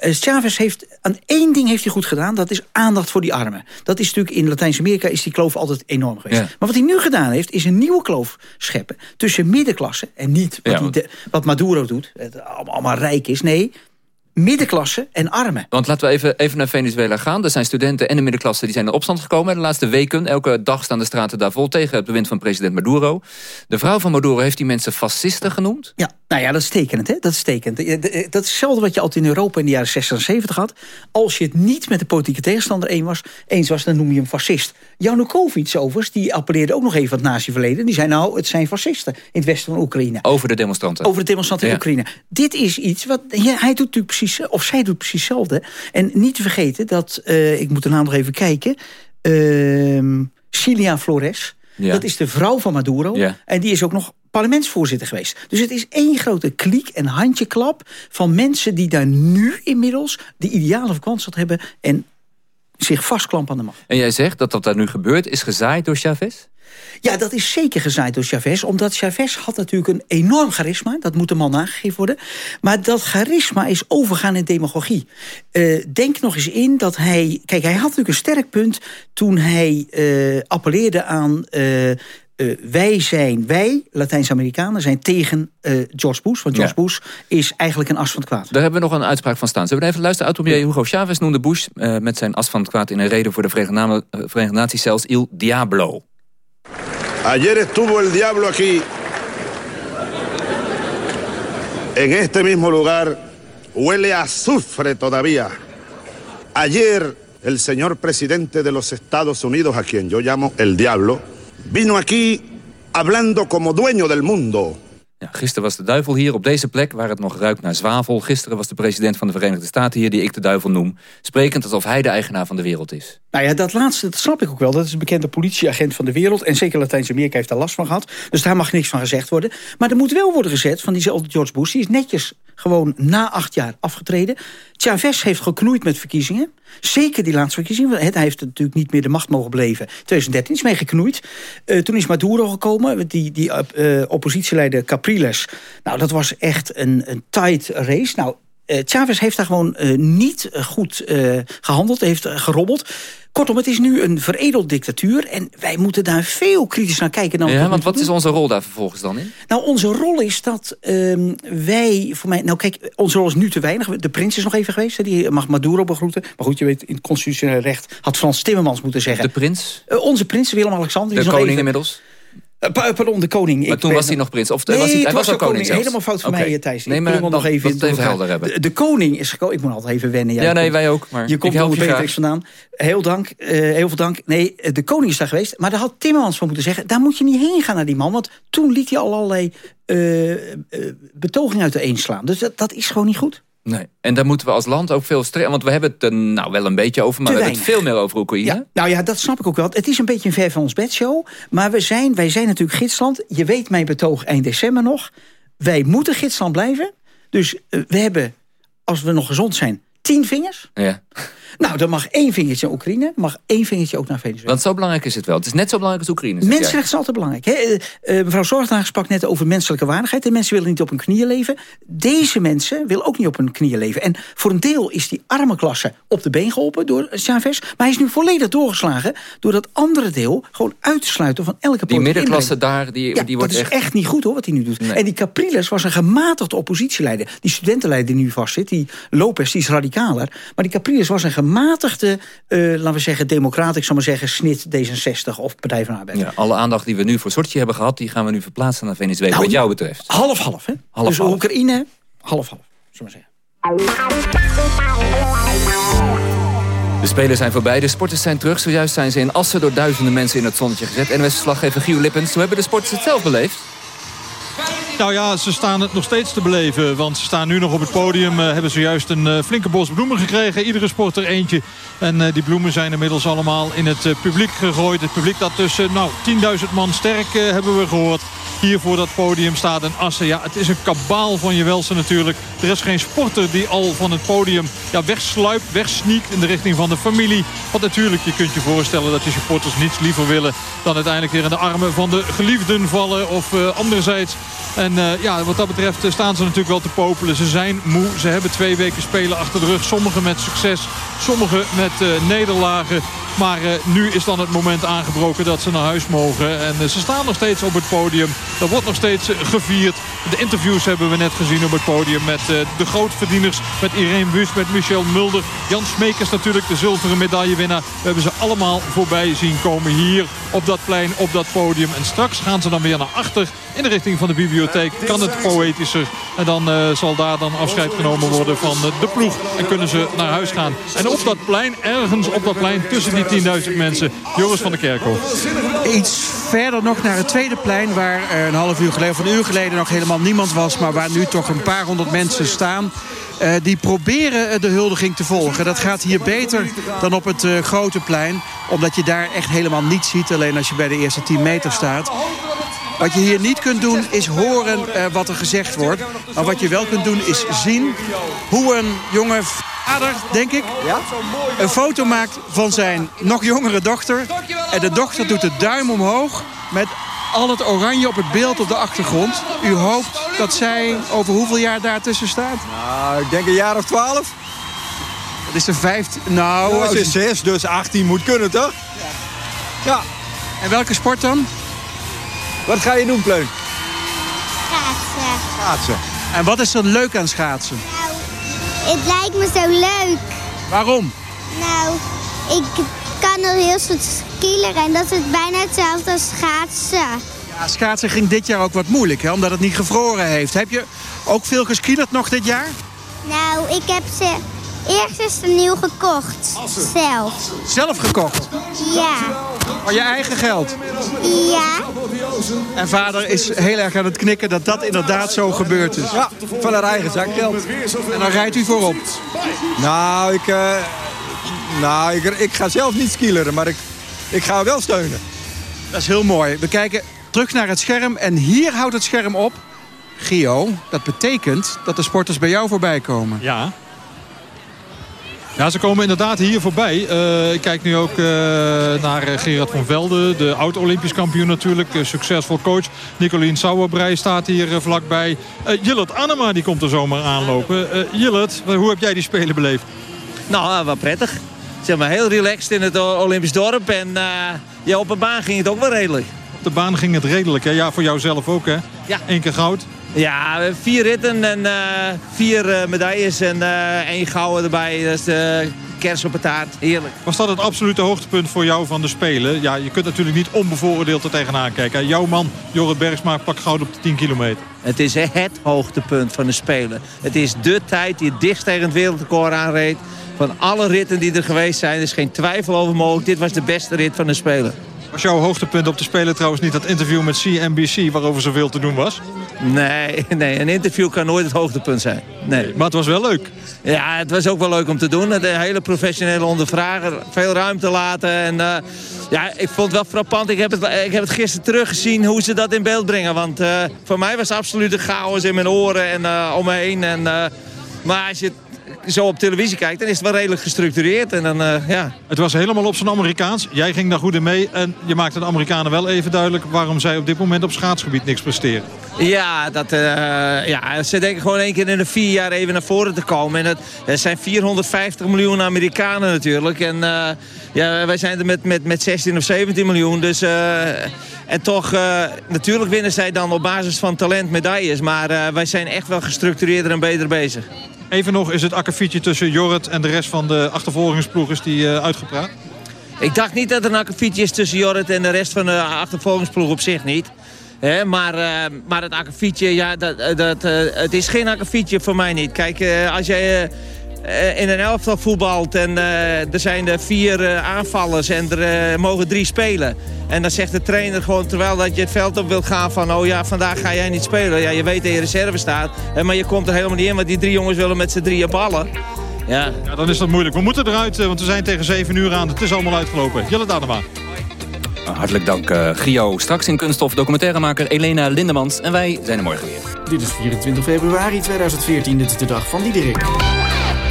eh, Chavez heeft aan één ding heeft hij goed gedaan. Dat is aandacht voor die armen. Dat is natuurlijk in Latijns-Amerika is die kloof altijd enorm geweest. Ja. Maar wat hij nu gedaan heeft, is een nieuwe kloof scheppen tussen middenklasse en niet wat, Ja, de- wat Maduro doet. Het allemaal, allemaal rijk is. Nee, middenklasse en armen. Want laten we even, even naar Venezuela gaan. Er zijn studenten en de middenklasse die zijn in opstand gekomen. De laatste weken, elke dag staan de straten daar vol tegen het bewind van president Maduro. De vrouw van Maduro heeft die mensen fascisten genoemd. Ja, nou ja, dat is tekenend. Hè? Dat is tekenend. Eh, eh, Dat is hetzelfde wat je altijd in Europa in de jaren 60 en 70 had. Als je het niet met de politieke tegenstander eens was, eens was dan noem je hem fascist. Janukovic overigens, die appelleerde ook nog even aan het nazi-verleden. Die zei nou, het zijn fascisten in het westen van Oekraïne. Over de demonstranten. Over de demonstranten in Ja. Oekraïne. Dit is iets wat. Ja, hij doet natuurlijk precies. Of zij doet precies hetzelfde. En niet te vergeten dat. eh, ik moet de naam nog even kijken. ehm Cilia Flores. Ja. Dat is de vrouw van Maduro. Ja. En die is ook nog parlementsvoorzitter geweest. Dus het is één grote kliek en handjeklap van mensen die daar nu inmiddels de ideale vakantie hebben en zich vastklampen aan de macht. En jij zegt dat wat daar nu gebeurt is gezaaid door Chavez? Ja, dat is zeker gezaaid door Chavez. Omdat Chavez had natuurlijk een enorm charisma. Dat moet de man nagegeven worden. Maar dat charisma is overgaan in demagogie. Eh, denk nog eens in dat hij... Kijk, hij had natuurlijk een sterk punt... toen hij eh, appelleerde aan... eh, uh, wij zijn, wij, Latijns-Amerikanen, zijn tegen uh, George Bush. Want George ja. Bush is eigenlijk een as van het kwaad. Daar hebben we nog een uitspraak van staan. Zullen we even luisteren? Oud-premier Hugo Chavez noemde Bush uh, met zijn as van het kwaad... in een reden voor de Verenigde, Verenigde Naties zelfs Il Diablo. Ayer estuvo el diablo aquí. En este mismo lugar huele a azufre todavía. Ayer el señor presidente de los Estados Unidos, a quien yo llamo el diablo, vino aquí hablando como dueño del mundo. Gisteren was de duivel hier op deze plek waar het nog ruikt naar zwavel. Gisteren was de president van de Verenigde Staten hier, die ik de duivel noem. Sprekend alsof hij de eigenaar van de wereld is. Nou ja, dat laatste dat snap ik ook wel. Dat is een bekende politieagent van de wereld. En zeker Latijns-Amerika heeft daar last van gehad. Dus daar mag niks van gezegd worden. Maar er moet wel worden gezet van diezelfde George Bush. Die is netjes gewoon na acht jaar afgetreden. Chavez heeft geknoeid met verkiezingen. Zeker die laatste verkiezingen. Hij heeft natuurlijk niet meer de macht mogen beleven. 2013 is mee geknoeid. Uh, toen is Maduro gekomen. Die, die uh, oppositieleider Capriles. Nou, dat was echt een, een tight race. Nou, uh, Chavez heeft daar gewoon uh, niet goed uh, gehandeld, heeft gerobbeld. Kortom, het is nu een veredeld dictatuur. En wij moeten daar veel kritisch naar kijken. Dan ja, want wat is onze rol daar vervolgens dan in? Nou, onze rol is dat uh, wij... Voor mij, nou kijk, onze rol is nu te weinig. De prins is nog even geweest. Die mag Maduro begroeten. Maar goed, je weet, in het constitutioneel recht... had Frans Timmermans moeten zeggen. De prins? Uh, onze prins, Willem-Alexander. De koning inmiddels? Uh, pardon, de koning. Maar toen was hij nog prins? Of nee, was hij, hij was, was al koning. Helemaal fout van okay. mij, Thijs. Nee, maar ik nog even, het even helder hebben. De, de, koning is gekomen. Ik moet altijd even wennen. Ja, nee, wij ook. Maar je komt er beter vandaan. Heel, dank, uh, heel veel dank. Nee, de koning is daar geweest. Maar daar had Timmermans van moeten zeggen... daar moet je niet heen gaan naar die man. Want toen liet hij al allerlei uh, uh, betogingen uiteenslaan. Dus dat, dat is gewoon niet goed. Nee, en daar moeten we als land ook veel strenger... want we hebben het er nou wel een beetje over... maar Te we hebben het veel meer over Oekraïne. Ja, nou ja, dat snap ik ook wel. Het is een beetje een ver van ons bedshow. Maar we zijn, wij zijn natuurlijk gidsland. Je weet mijn betoog eind december nog. Wij moeten gidsland blijven. Dus uh, we hebben, als we nog gezond zijn, tien vingers. Ja. Nou, dan mag één vingertje naar Oekraïne, mag één vingertje ook naar Venezuela. Want zo belangrijk is het wel. Het is net zo belangrijk als Oekraïne. Mensenrechten is altijd belangrijk. Hè? Uh, mevrouw Zorgdagen sprak net over menselijke waardigheid. De mensen willen niet op hun knieën leven. Deze mensen willen ook niet op hun knieën leven. En voor een deel is die arme klasse op de been geholpen door Chavez. Maar hij is nu volledig doorgeslagen door dat andere deel gewoon uit te sluiten van elke Die middenklasse daar, die, ja, die wordt dat is echt... echt niet goed hoor, wat hij nu doet. Nee. En die Capriles was een gematigde oppositieleider. Die studentenleider die nu vastzit, die Lopez, die is radicaler. Maar die Capriles was een gematigde uh, laten we zeggen, democraat, ik zal maar zeggen, snit D66 of Partij van Arbeid. Ja, alle aandacht die we nu voor Sochi hebben gehad, die gaan we nu verplaatsen naar Venezuela, nou, wat jou betreft. Half-half, hè? Half, dus half. Oekraïne, half-half, zullen we zeggen. De spelers zijn voorbij, de sporters zijn terug. Zojuist zijn ze in Assen door duizenden mensen in het zonnetje gezet. NWS-slaggever Gio Lippens, hoe hebben de sporters het zelf beleefd? Nou ja, ze staan het nog steeds te beleven. Want ze staan nu nog op het podium. Uh, hebben zojuist een uh, flinke bos bloemen gekregen. Iedere sporter eentje. En uh, die bloemen zijn inmiddels allemaal in het publiek gegooid. Het publiek dat tussen nou, 10.000 man sterk hebben we gehoord. Hier voor dat podium staat een Assen. Ja, het is een kabaal van je welste natuurlijk. Er is geen sporter die al van het podium ja, wegsluipt, wegsneakt in de richting van de familie. Want natuurlijk, je kunt je voorstellen dat die supporters niets liever willen... dan uiteindelijk weer in de armen van de geliefden vallen. Of anderzijds en uh, ja, wat dat betreft staan ze natuurlijk wel te popelen. Ze zijn moe. Ze hebben twee weken spelen achter de rug. Sommigen met succes, sommigen met uh, nederlagen. Maar uh, nu is dan het moment aangebroken dat ze naar huis mogen. En ze staan nog steeds op het podium. Er wordt nog steeds gevierd. De interviews hebben we net gezien op het podium met de grootverdieners. Met Irene Wust, met Michel Mulder. Jan Smekers natuurlijk, de zilveren medaillewinnaar. We hebben ze allemaal voorbij zien komen hier op dat plein, op dat podium. En straks gaan ze dan weer naar achter in de richting van de bibliotheek. Kan het poëtischer. En dan uh, zal daar dan afscheid genomen worden van de ploeg. En kunnen ze naar huis gaan. En op dat plein, ergens op dat plein, tussen die 10.000 mensen, Joris van der Kerkhof. Iets verder nog naar het tweede plein, waar uh, een half uur geleden of een uur geleden nog helemaal niemand was. Maar waar nu toch een paar honderd mensen staan. Uh, die proberen de huldiging te volgen. Dat gaat hier beter dan op het uh, grote plein. Omdat je daar echt helemaal niets ziet. Alleen als je bij de eerste 10 meter staat. Wat je hier niet kunt doen is horen wat er gezegd wordt. Maar wat je wel kunt doen is zien hoe een jonge vader, denk ik... een foto maakt van zijn nog jongere dochter. En de dochter doet de duim omhoog met al het oranje op het beeld op de achtergrond. U hoopt dat zij over hoeveel jaar daartussen staat? Nou, ik denk een jaar of twaalf. Dat is de vijfde... Nou, dat is zes, dus 18 moet kunnen, toch? Ja. ja. En welke sport dan? Wat ga je doen, Pleun? Schaatsen. Schaatsen. En wat is er leuk aan schaatsen? Het lijkt me zo leuk. Waarom? Nou, ik kan nog heel goed skileren en dat is bijna hetzelfde als schaatsen. Ja, schaatsen ging dit jaar ook wat moeilijk, hè, omdat het niet gevroren heeft. Heb je ook veel geskielerd nog dit jaar? Nou, ik heb ze eerst eens nieuw gekocht. Zelf. Zelf gekocht? Ja. Van je eigen geld? Ja. En vader is heel erg aan het knikken dat dat inderdaad zo gebeurd is. Ja, van haar eigen zakgeld. En dan rijdt u voorop? Nou, ik, eh, nou ik, ik ga zelf niet skileren, maar ik, ik ga wel steunen. Dat is heel mooi. We kijken terug naar het scherm en hier houdt het scherm op. Gio, dat betekent dat de sporters bij jou voorbij komen. Ja. Ja, ze komen inderdaad hier voorbij. Eh, ik kijk nu ook uh, naar eh, Gerard van Velde, de oud-Olympisch kampioen natuurlijk. succesvol coach. Nicolien Sauerbrei staat hier vlakbij. Jillet Anema die komt er zomaar aanlopen. Jillet, hoe heb jij die Spelen beleefd? Nou, wel prettig. Zeg maar heel relaxed in het Olympisch dorp. En ja, op de baan ging het ook wel redelijk. Op de baan ging het redelijk, hè? Ja, voor jou zelf ook, hè? Ja. Eén keer goud. Ja, vier ritten en uh, vier uh, medailles en uh, één gouden erbij. Dat is de kers op het taart. Heerlijk. Was dat het absolute hoogtepunt voor jou van de Spelen? Ja, je kunt natuurlijk niet onbevooroordeeld er tegenaan kijken. Jouw man, Jorrit Bergsma, pakt goud op de 10 kilometer. Het is het hoogtepunt van de Spelen. Het is de tijd die het dichtst tegen het wereldrecord aanreed. Van alle ritten die er geweest zijn, er is geen twijfel over mogelijk. Dit was de beste rit van de Spelen. Was jouw hoogtepunt op de Spelen trouwens niet dat interview met CNBC... waarover zoveel te doen was? Nee, nee, een interview kan nooit het hoogtepunt zijn. Nee. Maar het was wel leuk. Ja, het was ook wel leuk om te doen. De hele professionele ondervrager, veel ruimte laten. En uh, ja, ik vond het wel frappant. Ik heb het, ik heb het gisteren teruggezien hoe ze dat in beeld brengen. Want uh, voor mij was het absolute chaos in mijn oren en uh, om me heen. En, maar als je zo op televisie kijkt, dan is het wel redelijk gestructureerd. En dan, uh, ja. Het was helemaal op zijn Amerikaans. Jij ging daar goed in mee. En je maakte de Amerikanen wel even duidelijk... waarom zij op dit moment op schaatsgebied niks presteren. Ja, dat, uh, ja, ze denken gewoon één keer in de vier jaar even naar voren te komen. En dat, zijn 450 miljoen Amerikanen natuurlijk. En uh, ja, wij zijn er met, met, met 16 of 17 miljoen. Dus, en toch, natuurlijk winnen zij dan op basis van talent medailles. Maar wij zijn echt wel gestructureerder en beter bezig. Even nog, is het akkefietje tussen Jorrit en de rest van de achtervolgingsploeg is die, uh, uitgepraat? Ik dacht niet dat er een akkefietje is tussen Jorrit en de rest van de achtervolgingsploeg op zich niet. Maar, uh, maar het akkefietje, ja, dat, dat, uh, het is geen akkefietje voor mij niet. Kijk, als jij in een elftal voetbalt en er zijn er vier aanvallers en er mogen drie spelen. En dan zegt de trainer gewoon, terwijl dat je het veld op wilt gaan van... oh ja, vandaag ga jij niet spelen. Ja, je weet dat je reserve staat. Maar je komt er helemaal niet in, want die drie jongens willen met z'n drieën ballen. Ja. ja, dan is dat moeilijk. We moeten eruit, want we zijn tegen 7 uur aan. Het is allemaal uitgelopen. Jelle Danema. Hartelijk dank, uh, Gio. Straks in Kunststof documentairemaker Elena Lindemans. En wij zijn er morgen weer. Dit is 24 februari 2014. Dit is de dag van Diederik.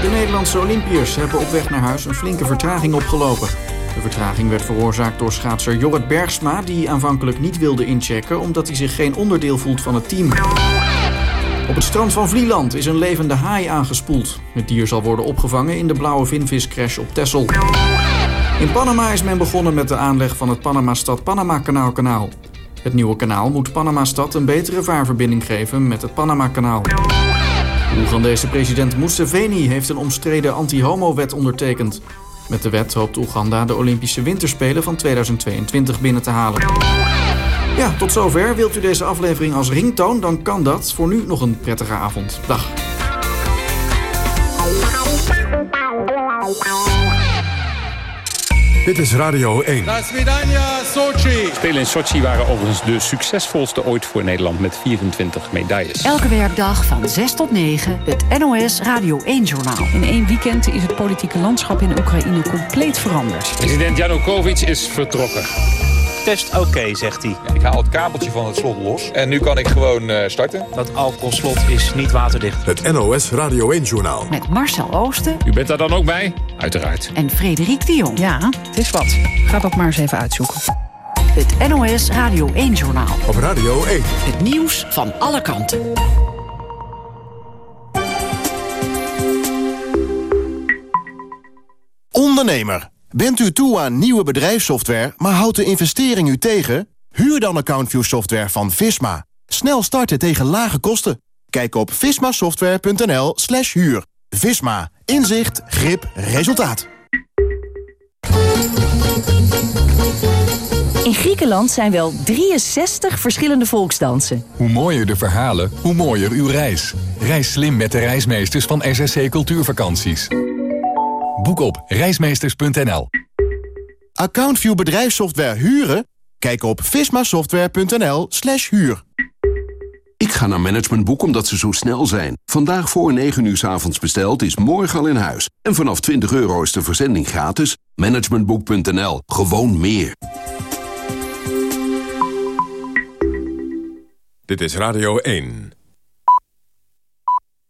De Nederlandse Olympiërs hebben op weg naar huis een flinke vertraging opgelopen. De vertraging werd veroorzaakt door schaatser Jorrit Bergsma... die aanvankelijk niet wilde inchecken omdat hij zich geen onderdeel voelt van het team. Op het strand van Vlieland is een levende haai aangespoeld. Het dier zal worden opgevangen in de blauwe vinviscrash op Texel. In Panama is men begonnen met de aanleg van het Panama-stad Panama-kanaal-kanaal. Het nieuwe kanaal moet Panama-stad een betere vaarverbinding geven met het Panama-kanaal. De Oegandese president Museveni heeft een omstreden anti-homo-wet ondertekend. Met de wet hoopt Oeganda de Olympische Winterspelen van 2022 binnen te halen. Ja, tot zover. Wilt u deze aflevering als ringtoon? Dan kan dat. Voor nu nog een prettige avond. Dag. Dit is Radio 1. Sochi. Spelen in Sochi waren overigens de succesvolste ooit voor Nederland met 24 medailles. Elke werkdag van 6 tot 9 het NOS Radio 1-journaal. In één weekend is het politieke landschap in Oekraïne compleet veranderd. President Janukovic is vertrokken. Test oké, zegt hij. ik haal het kabeltje van het slot los en nu kan ik gewoon uh, starten. Dat alcoholslot is niet waterdicht. Het NOS Radio 1-journaal. Met Marcel Oosten. U bent daar dan ook bij? Uiteraard. En Frederik de Jong. Ja, het is wat. Ga dat maar eens even uitzoeken. Het NOS Radio 1-journaal. Op Radio 1. Het nieuws van alle kanten. Ondernemer, bent u toe aan nieuwe bedrijfssoftware, maar houdt de investering u tegen? Huur dan AccountView software van Visma. Snel starten tegen lage kosten. Kijk op vismasoftware.nl slash huur. Visma. Inzicht, grip, resultaat. In Griekenland zijn wel 63 verschillende volksdansen. Hoe mooier de verhalen, hoe mooier uw reis. Reis slim met de reismeesters van SSC Cultuurvakanties. Boek op reismeesters.nl AccountView bedrijfssoftware huren? Kijk op vismasoftware.nl slash huur. Ik ga naar Managementboek omdat ze zo snel zijn. Vandaag voor 9 uur s avonds besteld is morgen al in huis. En vanaf 20 euro is de verzending gratis. Managementboek.nl. Gewoon meer. Dit is Radio 1.